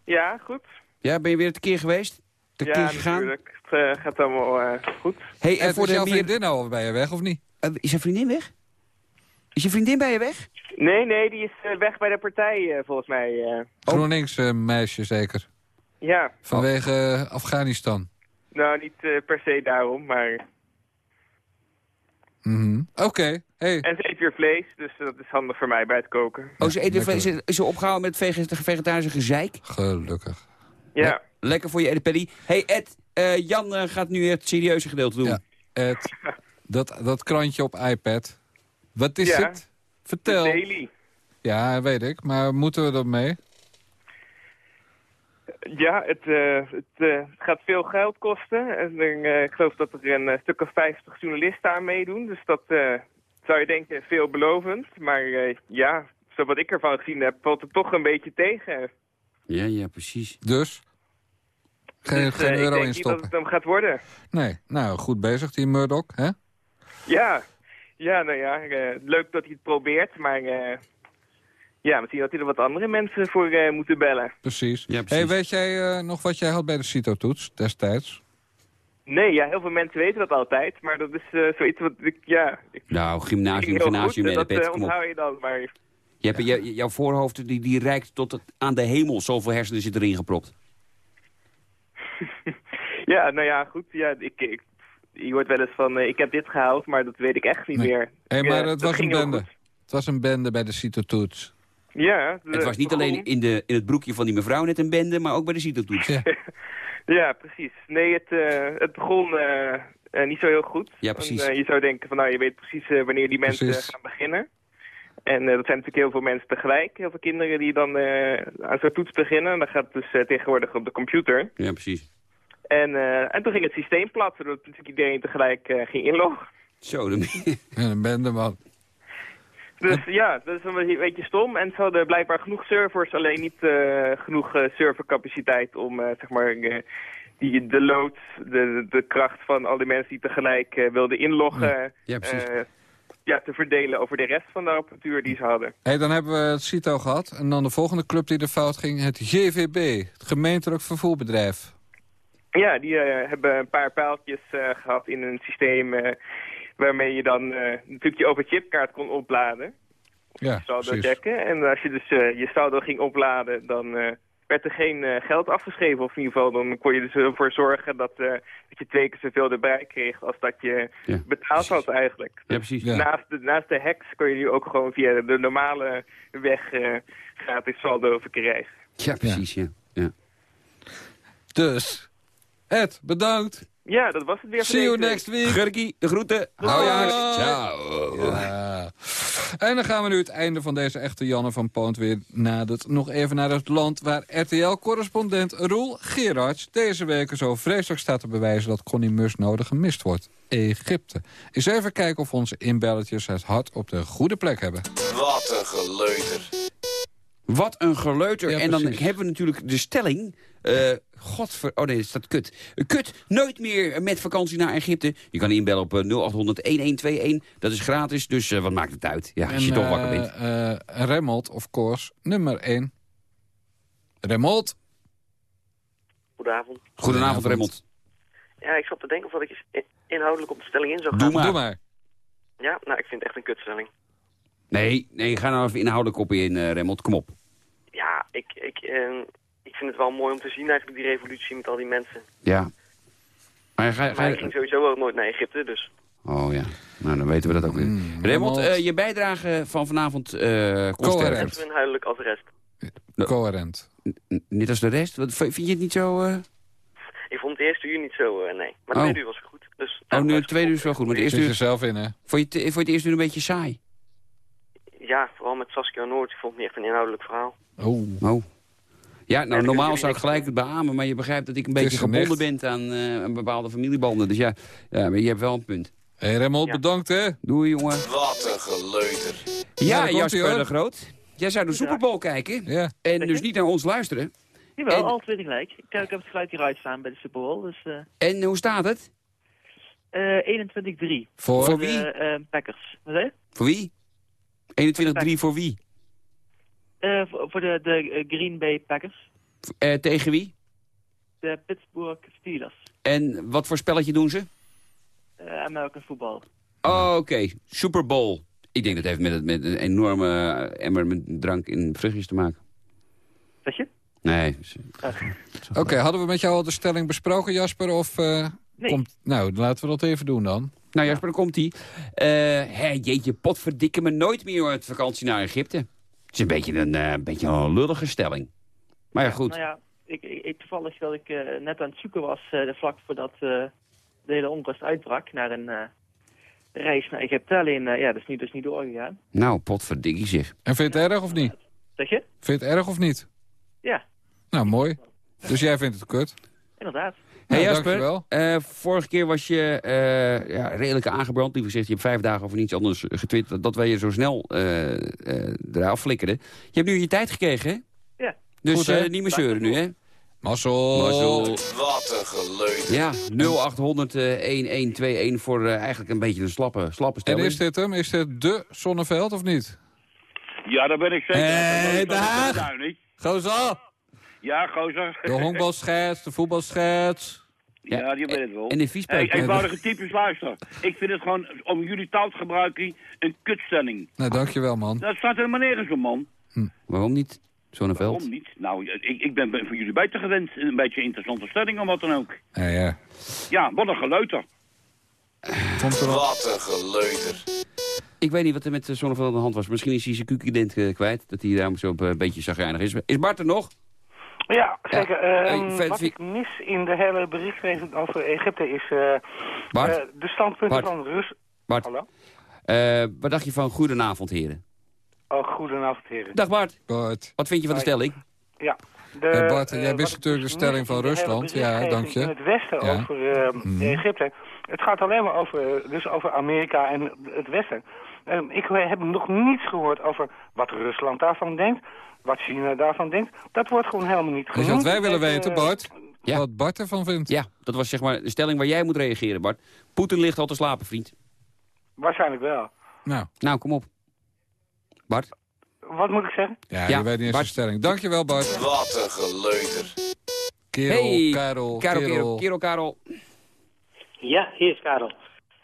Speaker 15: Ja, goed.
Speaker 3: Ja, ben je weer tekeer geweest? Tekeer
Speaker 15: ja,
Speaker 3: gegaan?
Speaker 15: natuurlijk. Het eh, gaat allemaal eh, goed.
Speaker 3: Hey, en
Speaker 4: En
Speaker 3: voor de
Speaker 4: jouw
Speaker 3: meer...
Speaker 4: vriendin nou al bij je weg, of niet?
Speaker 3: Eh, is je vriendin weg? Is je vriendin bij je weg?
Speaker 15: Nee, nee, die is weg bij de partij volgens mij. eh.
Speaker 4: GroenLinks meisje zeker.
Speaker 15: Ja,
Speaker 4: Vanwege Afghanistan.
Speaker 15: nou niet eh, per se daarom, maar...
Speaker 4: Mhm. Oké, hey.
Speaker 15: En ze eet weer vlees, dus dat is handig voor mij bij het koken.
Speaker 3: Oh, ze eten
Speaker 4: lekker.
Speaker 3: vlees. Is- ze opgehouden met vege- vegetarische gezeik?
Speaker 4: Gelukkig.
Speaker 15: Ja,
Speaker 3: Lekker voor je Ed hey Ed, eh, Jan eh, gaat nu het serieuze gedeelte doen.
Speaker 4: Ja. Ed, dat, dat krantje op iPad. Wat is
Speaker 15: Ja.
Speaker 4: het? Vertel.
Speaker 15: daily.
Speaker 4: Ja, weet ik. Maar moeten we dat mee?
Speaker 15: Ja, het, eh, het eh, gaat veel geld kosten. En eh, ik geloof dat er een eh, stuk of 50 journalisten aan meedoen. Dus dat eh, zou je denken veelbelovend. Maar eh, ja, zo wat ik ervan gezien heb, valt het toch een beetje tegen.
Speaker 3: Ja, ja, precies.
Speaker 4: Dus? Geen,
Speaker 15: Dus, eh,
Speaker 4: geen
Speaker 15: ik
Speaker 4: euro
Speaker 15: denk niet dat het hem gaat worden.
Speaker 4: Nee. Nou, goed bezig, die Murdoch, hè?
Speaker 15: Ja, ja nou ja, eh, leuk dat hij het probeert. Maar eh, ja, misschien dat hij er wat andere mensen voor eh, moeten bellen.
Speaker 4: Precies.
Speaker 3: Ja, precies.
Speaker 4: Hey, weet jij eh, nog wat jij had bij de CITO-toets destijds?
Speaker 15: Nee, ja, heel veel mensen weten dat altijd. Maar dat is eh, zoiets wat ik, ja... Ik,
Speaker 3: Nou, gymnasium, gymnasium,
Speaker 15: goed, dat
Speaker 3: de
Speaker 15: eh,
Speaker 3: kom op.
Speaker 15: onthoud je dan. Maar
Speaker 3: Je hebt, je, jouw voorhoofd die, die reikt tot het, aan de hemel. Zoveel hersenen zit erin gepropt.
Speaker 15: Ja, nou ja, goed. Ja, ik, ik, je hoort wel eens van, eh, ik heb dit gehaald, maar dat weet ik echt niet
Speaker 4: Nee.
Speaker 15: meer.
Speaker 4: Hé,
Speaker 15: Ja,
Speaker 4: maar het
Speaker 15: dat
Speaker 4: was een bende. Het was een bende bij de CITO-toets.
Speaker 15: Ja. de-
Speaker 3: Het was niet
Speaker 15: begon-
Speaker 3: alleen in, de, in het broekje van die mevrouw net een bende, maar ook bij de CITO-toets.
Speaker 4: Ja.
Speaker 15: Ja, precies. Nee, het, eh, het begon eh, eh, niet zo heel goed.
Speaker 3: Ja, precies.
Speaker 15: Want, eh, je zou denken van, nou, je weet precies wanneer die mensen
Speaker 4: Precies.
Speaker 15: gaan beginnen. En eh, dat zijn natuurlijk heel veel mensen tegelijk. Heel veel kinderen die dan eh, aan zo'n toets beginnen. Dat gaat dus eh, tegenwoordig op de computer.
Speaker 3: Ja, precies.
Speaker 15: En, eh, en toen ging het systeem plat, zodat natuurlijk iedereen tegelijk eh, ging inloggen.
Speaker 3: Zo, dan...
Speaker 4: Ja, een bende, man.
Speaker 15: Dus ja, dat is een beetje stom. En ze hadden blijkbaar genoeg servers, alleen niet eh, genoeg eh, servercapaciteit om eh, zeg maar die, de load, de, de kracht van al die mensen die tegelijk wilden inloggen,
Speaker 3: Ja,
Speaker 15: ja, te verdelen over de rest van de apparatuur die ze hadden.
Speaker 4: Hey, dan hebben we het CITO gehad. En dan de volgende club die er fout ging, het JVB. Het gemeentelijk vervoerbedrijf.
Speaker 15: Ja, die hebben een paar paaltjes eh, gehad in een systeem waarmee je dan eh, natuurlijk je overchipkaart kon opladen.
Speaker 4: Ja,
Speaker 15: saldo
Speaker 4: precies.
Speaker 15: checken. En als je dus eh, je saldo ging opladen, dan eh, werd er geen geld afgeschreven. Of in ieder geval, dan kon je dus ervoor zorgen dat, dat je twee keer zoveel erbij kreeg als dat je
Speaker 3: Ja,
Speaker 15: betaald had eigenlijk.
Speaker 3: Ja, precies.
Speaker 4: Ja.
Speaker 15: Naast, de, naast de hacks kon je nu ook gewoon via de normale weg gratis saldo verkrijgen.
Speaker 3: Ja, precies, ja. ja.
Speaker 4: Dus, Ed, bedankt.
Speaker 15: Ja, dat was het weer voor
Speaker 4: See you
Speaker 15: deze
Speaker 4: next week.
Speaker 3: Gurkie, de groeten.
Speaker 4: Alex.
Speaker 3: Ciao.
Speaker 4: Ja. En dan gaan we nu het einde van deze echte Janne van Poont weer nadert. Nog even naar het land waar RTL-correspondent Roel Gerards... deze week zo vreselijk staat te bewijzen dat Connie Mus nodig gemist wordt. Egypte. Eens even kijken of onze inbelletjes het hart op de goede plek hebben.
Speaker 16: Wat een geleuter.
Speaker 3: Wat een geleuter.
Speaker 4: Ja,
Speaker 3: en dan
Speaker 4: precies.
Speaker 3: hebben we natuurlijk de stelling... eh Godver... Oh nee, is dat kut. Kut, nooit meer met vakantie naar Egypte. Je kan inbellen op eh, 0800-1121. Dat is gratis, dus eh, wat maakt het uit? Ja, als je toch wakker
Speaker 4: eh,
Speaker 3: bent.
Speaker 4: eh, Remmelt, of course, nummer 1. Remmelt.
Speaker 16: Goedenavond.
Speaker 3: Goedenavond, Raymond.
Speaker 16: Ja, ik zat te denken of dat ik eens inhoudelijk op de stelling in zou gaan.
Speaker 3: Doe maar.
Speaker 4: Doe maar.
Speaker 16: Ja, nou, ik vind het echt een kutstelling.
Speaker 3: Nee, nee, ga nou even inhoudelijk op in, eh Raymond. Kom op.
Speaker 16: Ja, ik, ik, eh, ik vind het wel mooi om te zien eigenlijk, die revolutie met al die mensen.
Speaker 3: Ja. Maar ga,
Speaker 16: Maar ik
Speaker 3: ga,
Speaker 16: ging sowieso ook nooit naar Egypte, dus...
Speaker 3: Oh ja, nou dan weten we dat ook weer.
Speaker 4: Mm,
Speaker 3: Raymond, eh, je bijdrage van vanavond eh kost
Speaker 4: Coherent.
Speaker 16: Net zo inhoudelijk als de rest.
Speaker 4: Coherent.
Speaker 3: N- Niet als de rest? Wat, vind je het niet zo... eh?
Speaker 16: Ik vond het eerste uur niet zo, eh, nee. Maar
Speaker 3: Oh.
Speaker 16: het tweede uur was goed. Dus,
Speaker 3: Oh, nu het tweede uur is wel goed, maar het
Speaker 4: Zit
Speaker 3: eerste
Speaker 4: je
Speaker 3: uur...
Speaker 4: zelf in, hè?
Speaker 3: Vond je, het, vond je het eerste uur een beetje saai?
Speaker 16: Ja, vooral met Saskia Noord. Ik vond het niet echt een inhoudelijk verhaal.
Speaker 4: Oh.
Speaker 3: Oh. Ja, nou normaal zou ik gelijk het beamen, maar je begrijpt dat ik een beetje gebonden ben aan, eh, aan bepaalde familiebanden. Dus ja, ja, maar je hebt wel een punt.
Speaker 4: Hé hey,
Speaker 16: Ja.
Speaker 4: bedankt, hè?
Speaker 3: Doei jongen.
Speaker 13: Wat een geleuter.
Speaker 3: Ja,
Speaker 4: komt-ie,
Speaker 3: Jasper
Speaker 4: hoor.
Speaker 3: de Groot. Jij zou de Super Bowl kijken
Speaker 4: Ja.
Speaker 3: en dus niet naar ons luisteren.
Speaker 17: Jawel,
Speaker 3: En-
Speaker 17: al twee tegelijk. Ik, eh, ik heb het geluid hieruit staan bij de Super Bowl. Dus eh
Speaker 3: En hoe staat het?
Speaker 17: eh 21-3.
Speaker 4: Voor?
Speaker 3: Voor
Speaker 17: de,
Speaker 3: wie?
Speaker 17: Packers. Wat zei je?
Speaker 3: Voor wie? 21-3 voor wie?
Speaker 17: Eh, voor de, de eh, Green Bay Packers.
Speaker 3: Eh, tegen wie?
Speaker 17: De Pittsburgh Steelers.
Speaker 3: En wat voor spelletje doen ze?
Speaker 17: Eh, American football.
Speaker 3: Oh, Oké, Super Bowl. Ik denk dat het heeft met, het, met een enorme emmer met drank in vruchtjes te maken.
Speaker 17: Zeg je?
Speaker 3: Nee.
Speaker 4: Oké, hadden we met jou al de stelling besproken, Jasper? Of, eh,
Speaker 17: Nee.
Speaker 4: komt... Nou, laten we dat even doen dan.
Speaker 3: Nou Jasper, dan komt ie. Eh hé, jeetje, potverdikke me nooit meer met vakantie naar Egypte. Het is een beetje een, eh, beetje een lullige stelling. Maar ja, goed.
Speaker 17: Nou ja, ik, ik, toevallig dat ik eh, net aan het zoeken was, eh, de vlak voordat eh, de hele onrust uitbrak, naar een eh, reis naar Egypte. Alleen, eh, ja, dat is niet, dus niet doorgegaan.
Speaker 3: Nou, potverdikkie zeg.
Speaker 4: En vind je het erg of niet?
Speaker 17: Zeg je?
Speaker 4: Vind je het erg of niet?
Speaker 17: Ja,
Speaker 4: Nou, mooi. Dus jij vindt het kut?
Speaker 17: inderdaad.
Speaker 3: Hey
Speaker 4: Nou,
Speaker 3: Jasper, eh, vorige keer was je eh, ja, redelijk aangebrand. Liever gezegd, je hebt vijf dagen over niets anders getwitterd... dat wij je zo snel eh eh eraf flikkerden. Je hebt nu je tijd gekregen, hè?
Speaker 17: Ja.
Speaker 3: Dus
Speaker 4: Goed, hè?
Speaker 3: eh, niet meer zeuren nu, hè?
Speaker 4: Mazzel.
Speaker 3: Mazzel.
Speaker 13: Wat een geleuter.
Speaker 3: Ja, 0800 eh, 1121 voor eigenlijk een beetje een slappe, slappe
Speaker 4: En
Speaker 3: stelling.
Speaker 4: is dit hem? Is dit de Zonneveld of niet?
Speaker 18: Ja, daar ben ik zeker.
Speaker 4: Hey,
Speaker 18: Dat is
Speaker 4: daar.
Speaker 18: toch duidelijk?
Speaker 4: Gozer!
Speaker 18: Ja, gozer.
Speaker 4: De honkbalschets, de voetbalschets.
Speaker 18: Ja, die weet het wel.
Speaker 3: En de
Speaker 18: Hey,
Speaker 3: viespeuk.
Speaker 18: eenvoudige types luisteren. Ik vind het gewoon, om jullie taal te gebruiken, een kutstelling.
Speaker 4: Nou, dankjewel, man.
Speaker 18: Dat staat helemaal nergens op, man.
Speaker 3: Waarom niet? Zonneveld.
Speaker 18: Waarom niet? Nou, ik, ik ben voor jullie beter gewend. Een beetje een interessante stelling of wat dan ook.
Speaker 4: Ja, ja.
Speaker 18: Ja, wat een geleuter.
Speaker 4: Komt.
Speaker 13: Wat een geleuter.
Speaker 3: Ik weet niet wat er met eh, Zonneveld aan de hand was. Misschien is hij zijn kukident eh, kwijt. Dat hij daarom zo op, eh, een beetje zagrijnig is. Is Bart er nog?
Speaker 19: Ja, zeker. Ehm,
Speaker 3: Hey,
Speaker 19: wat ik mis in de hele berichtgeving over Egypte is eh,
Speaker 3: Bart?
Speaker 19: eh, de standpunten
Speaker 3: Bart?
Speaker 19: van Rus...
Speaker 3: Bart,
Speaker 19: Hallo?
Speaker 3: eh, wat dacht je van goedenavond, heren?
Speaker 19: Oh, goedenavond, heren.
Speaker 3: Dag Bart.
Speaker 4: Bart.
Speaker 3: Wat vind je van de stelling?
Speaker 19: Ja. De,
Speaker 4: Hey, Bart, jij wist natuurlijk de stelling van Rusland. Ja, dank je.
Speaker 19: In het Westen
Speaker 4: Ja.
Speaker 19: over eh,
Speaker 4: Mhm.
Speaker 19: Egypte. Het gaat alleen maar over, dus over Amerika en het Westen. Ehm, ik heb nog niets gehoord over wat Rusland daarvan denkt. Wat China daarvan denkt. Dat wordt gewoon helemaal niet genoemd.
Speaker 4: wat wij willen
Speaker 19: Eh,
Speaker 4: weten, Bart?
Speaker 3: Ja.
Speaker 4: Wat Bart ervan vindt.
Speaker 3: Ja, dat was zeg maar de stelling waar jij moet reageren, Bart. Poetin ligt al te slapen, vriend.
Speaker 19: Waarschijnlijk wel.
Speaker 4: Nou,
Speaker 3: Nou, kom op. Bart?
Speaker 19: Wat moet ik zeggen?
Speaker 4: ja,
Speaker 3: Ja,
Speaker 4: je weet niet eens
Speaker 3: Bart.
Speaker 4: de stelling. Dankjewel, Bart.
Speaker 13: Wat een geleuter.
Speaker 4: Kerel,
Speaker 3: Hey,
Speaker 4: Karel,
Speaker 3: Karel,
Speaker 4: kerel.
Speaker 3: kerel, kerel, Karel.
Speaker 20: Ja, hier is Karel.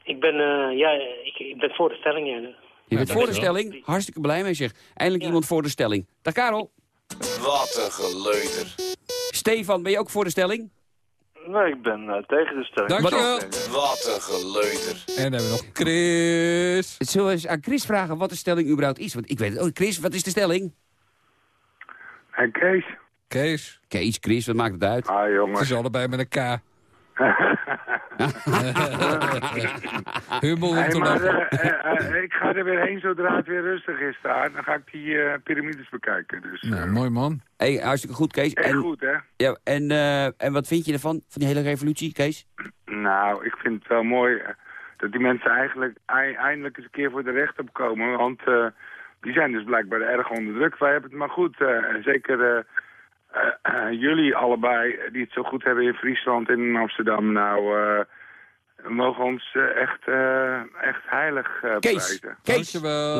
Speaker 20: Ik ben, eh, ja, ik, ik ben voor de stelling. Ja.
Speaker 3: Je bent voor de stelling? Hartstikke blij mee, zeg. Eindelijk iemand voor de stelling. Dag Karel.
Speaker 13: Wat een geleuter.
Speaker 3: Stefan, ben je ook voor de stelling?
Speaker 21: Nee, ik ben eh, tegen de stelling.
Speaker 4: Dankjewel.
Speaker 13: Wat een geleuter.
Speaker 4: En dan hebben we nog Chris.
Speaker 3: Zullen we eens aan Chris vragen wat de stelling überhaupt is? Want ik weet het. Oh, Chris, wat is de stelling?
Speaker 21: En Kees?
Speaker 4: Kees.
Speaker 3: Kees, Chris, wat maakt het uit?
Speaker 21: Ah,
Speaker 4: Het
Speaker 21: jongen.
Speaker 4: is allebei met een K. Humor om
Speaker 21: Hey,
Speaker 4: te
Speaker 21: maar
Speaker 4: lachen.
Speaker 21: eh, eh, eh, ik ga er weer heen zodra het weer rustig is daar. Dan ga ik die eh, piramides bekijken. Dus,
Speaker 4: mooi man.
Speaker 3: Hey, hartstikke goed, Kees.
Speaker 21: echt
Speaker 3: En,
Speaker 21: goed, hè?
Speaker 3: ja, en, eh, en wat vind je ervan, van die hele revolutie, Kees?
Speaker 21: Nou, ik vind het wel mooi dat die mensen eigenlijk ei- eindelijk eens een keer voor de recht opkomen. Want eh, die zijn dus blijkbaar erg onder druk. Wij hebben het maar goed. eh, en zeker jullie allebei, eh, die het zo goed hebben in Friesland en in Amsterdam. Nou, eh, we mogen ons eh, echt, eh, echt heilig eh
Speaker 3: Kees,
Speaker 21: prijzen.
Speaker 3: Kees,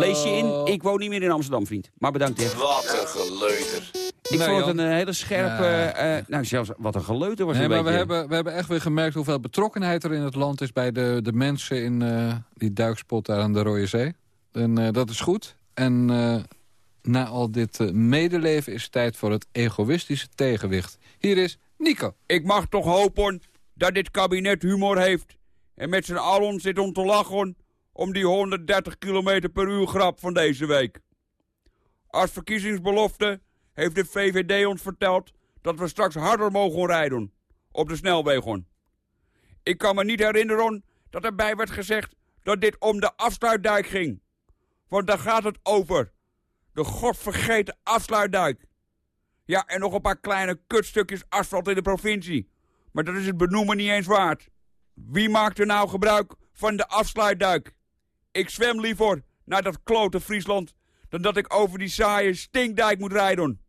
Speaker 3: lees je in. Ik woon niet meer in Amsterdam, vriend. Maar bedankt, hè.
Speaker 13: Wat een geleuter.
Speaker 3: Ik
Speaker 4: Nee,
Speaker 3: vond het een eh, hele scherpe... eh, nou, zelfs wat een geleuter was
Speaker 4: Nee, maar we hebben, we hebben echt weer gemerkt hoeveel betrokkenheid er in het land is... bij de, de mensen in eh, die duikspot daar aan de Rode Zee. En eh, dat is goed. En eh, na al dit eh, medeleven is tijd voor het egoïstische tegenwicht. Hier is Nico.
Speaker 22: Ik mag toch hopen dat dit kabinet humor heeft. En met z'n allen zit om te lachen om die 130 km per uur grap van deze week. Als verkiezingsbelofte heeft de VVD ons verteld dat we straks harder mogen rijden op de snelwegen. Ik kan me niet herinneren dat erbij werd gezegd dat dit om de afsluitdijk ging. Want daar gaat het over. De godvergeten afsluitdijk. Ja, en nog een paar kleine kutstukjes asfalt in de provincie. Maar dat is het benoemen niet eens waard. Wie maakt er nou gebruik van de afsluitduik? Ik zwem liever naar dat klote Friesland... dan dat ik over die saaie stinkdijk moet rijden.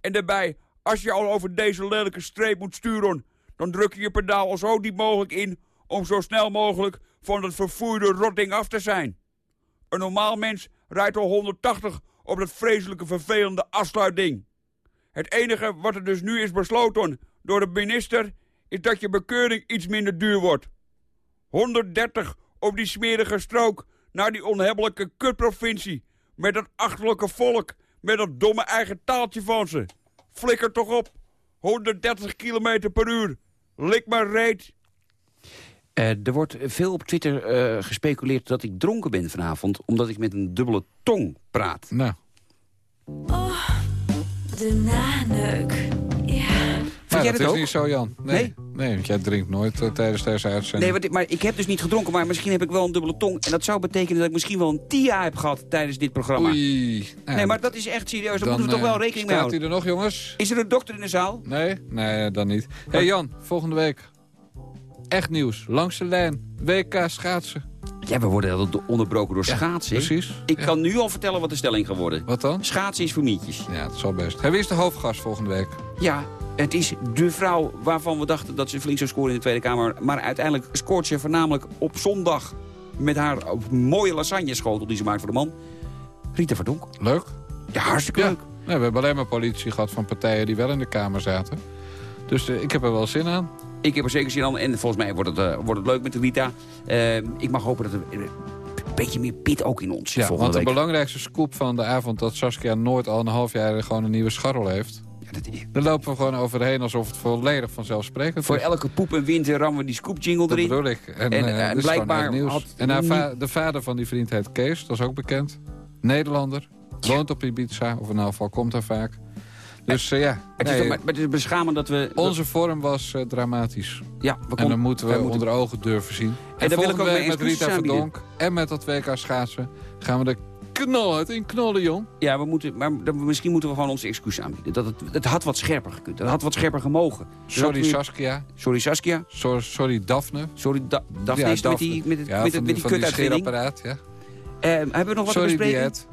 Speaker 22: En daarbij, als je al over deze lelijke streep moet sturen... dan druk je je pedaal al zo diep mogelijk in... om zo snel mogelijk van dat vervoerde rotding af te zijn. Een normaal mens rijdt al 180 op dat vreselijke vervelende afsluitding. Het enige wat er dus nu is besloten door de minister... is dat je bekeuring iets minder duur wordt. 130 op die smerige strook naar die onhebbelijke kutprovincie... met dat achterlijke volk, met dat domme eigen taaltje van ze. Flikker toch op. 130 kilometer per uur. Lik maar reet.
Speaker 3: Eh, er wordt veel op Twitter eh, gespeculeerd dat ik dronken ben vanavond... omdat ik met een dubbele tong praat.
Speaker 4: Nou.
Speaker 23: Oh, de naneuk. Ja.
Speaker 4: Dat
Speaker 3: dat
Speaker 4: is
Speaker 3: ook?
Speaker 4: niet zo, Jan. Nee, nee? want jij drinkt nooit eh, tijdens deze uitzending.
Speaker 3: Nee, want maar ik heb dus niet gedronken, maar misschien heb ik wel een dubbele tong. En dat zou betekenen dat ik misschien wel een TIA heb gehad tijdens dit programma.
Speaker 4: Oei.
Speaker 3: Nee, maar dat is echt serieus. Daar
Speaker 4: Dan,
Speaker 3: moeten we toch wel rekening mee
Speaker 4: staat
Speaker 3: houden.
Speaker 4: hij er nog, jongens?
Speaker 3: Is er een dokter in de zaal?
Speaker 4: Nee? Nee, dan niet. hey Jan, volgende week. Echt nieuws. Langs de lijn. WK schaatsen.
Speaker 3: Ja, we worden onderbroken door
Speaker 4: Ja,
Speaker 3: schaatsen.
Speaker 4: precies.
Speaker 3: Ik
Speaker 4: Ja.
Speaker 3: kan nu al vertellen wat de stelling geworden.
Speaker 4: Wat dan?
Speaker 3: Schaatsen is voor mietjes.
Speaker 4: Ja, het zal best. Wie is de hoofdgast volgende week?
Speaker 3: Ja, het is de vrouw waarvan we dachten dat ze flink zou scoren in de Tweede Kamer. Maar uiteindelijk scoort ze voornamelijk op zondag met haar mooie lasagne-schotel die ze maakt voor de man. Rita Verdonk.
Speaker 4: Leuk?
Speaker 3: Ja, hartstikke leuk.
Speaker 4: We hebben alleen maar politie gehad van partijen die wel in de Kamer zaten. Dus eh, ik heb er wel zin aan.
Speaker 3: Ik heb er zeker zin aan. En volgens mij wordt het, eh, wordt het leuk met de Rita. Eh, ik mag hopen dat er een beetje meer pit ook in ons
Speaker 4: Ja, want de
Speaker 3: week.
Speaker 4: belangrijkste scoop van de avond... dat Saskia nooit al een half jaar gewoon een nieuwe scharrel heeft. Daar lopen we gewoon overheen alsof het volledig vanzelfsprekend
Speaker 3: Voor
Speaker 4: is.
Speaker 3: elke poep en wind rammen we die scoop-jingle
Speaker 4: Dat
Speaker 3: erin.
Speaker 4: bedoel ik. En,
Speaker 3: En,
Speaker 4: eh,
Speaker 3: blijkbaar had
Speaker 4: En haar va-
Speaker 3: niet-
Speaker 4: de vader van die vriend heet Kees, dat is ook bekend. Nederlander, woont op Ibiza, of in elk geval komt daar vaak. Dus eh, ja,
Speaker 3: Het is,
Speaker 4: nee,
Speaker 3: maar, het is beschamend dat we...
Speaker 4: onze vorm was eh, dramatisch.
Speaker 3: Ja, we
Speaker 4: en dan moeten we
Speaker 3: moeten-
Speaker 4: onder ogen durven zien. En,
Speaker 3: daar wil ik
Speaker 4: volgende
Speaker 3: ook
Speaker 4: week met Rita. Verdonk en met dat WK schaatsen gaan we de knalhard in knallen, Jon.
Speaker 3: Ja, we moeten, maar dan- misschien moeten we gewoon onze excuus aanbieden. Dat het, het had wat scherper gekund. Het had wat scherper gemogen. Dus
Speaker 4: Sorry Saskia.
Speaker 3: Sorry Saskia.
Speaker 4: Sorry, sorry Daphne.
Speaker 3: Sorry Da Daphne
Speaker 4: Ja,
Speaker 3: is met
Speaker 4: Daphne.
Speaker 3: die, met het,
Speaker 4: Ja,
Speaker 3: met, het-
Speaker 4: die-
Speaker 3: met die
Speaker 4: die
Speaker 3: kutuitvinding.
Speaker 4: ja.
Speaker 3: Eh, hebben we nog wat
Speaker 4: Sorry,
Speaker 3: te bespreken?
Speaker 4: Diet.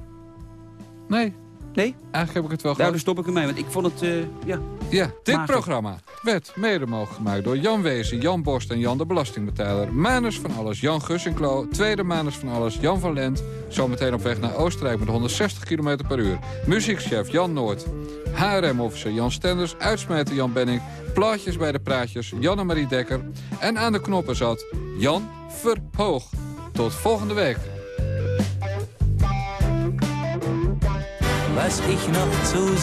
Speaker 4: Nee.
Speaker 3: Nee?
Speaker 4: Eigenlijk heb ik het wel
Speaker 3: Nou,
Speaker 4: gehad.
Speaker 3: dan stop ik ermee, want ik vond het, eh, ja...
Speaker 4: Ja, dit programma werd mede mogelijk gemaakt door Jan Wezen, Jan Borst en Jan de Belastingbetaler. Manus van alles, Jan Gussinklo. Tweede Manus van alles, Jan van Lent. Zometeen op weg naar Oostenrijk met 160 km per uur. Muziekchef Jan Noord. HRM-officer Jan Stenders, uitsmijter Jan Benning. Plaatjes bij de praatjes Jan-Marie Dekker. En aan de knoppen zat Jan Verhoog. Tot volgende week.
Speaker 24: Was ich noch zu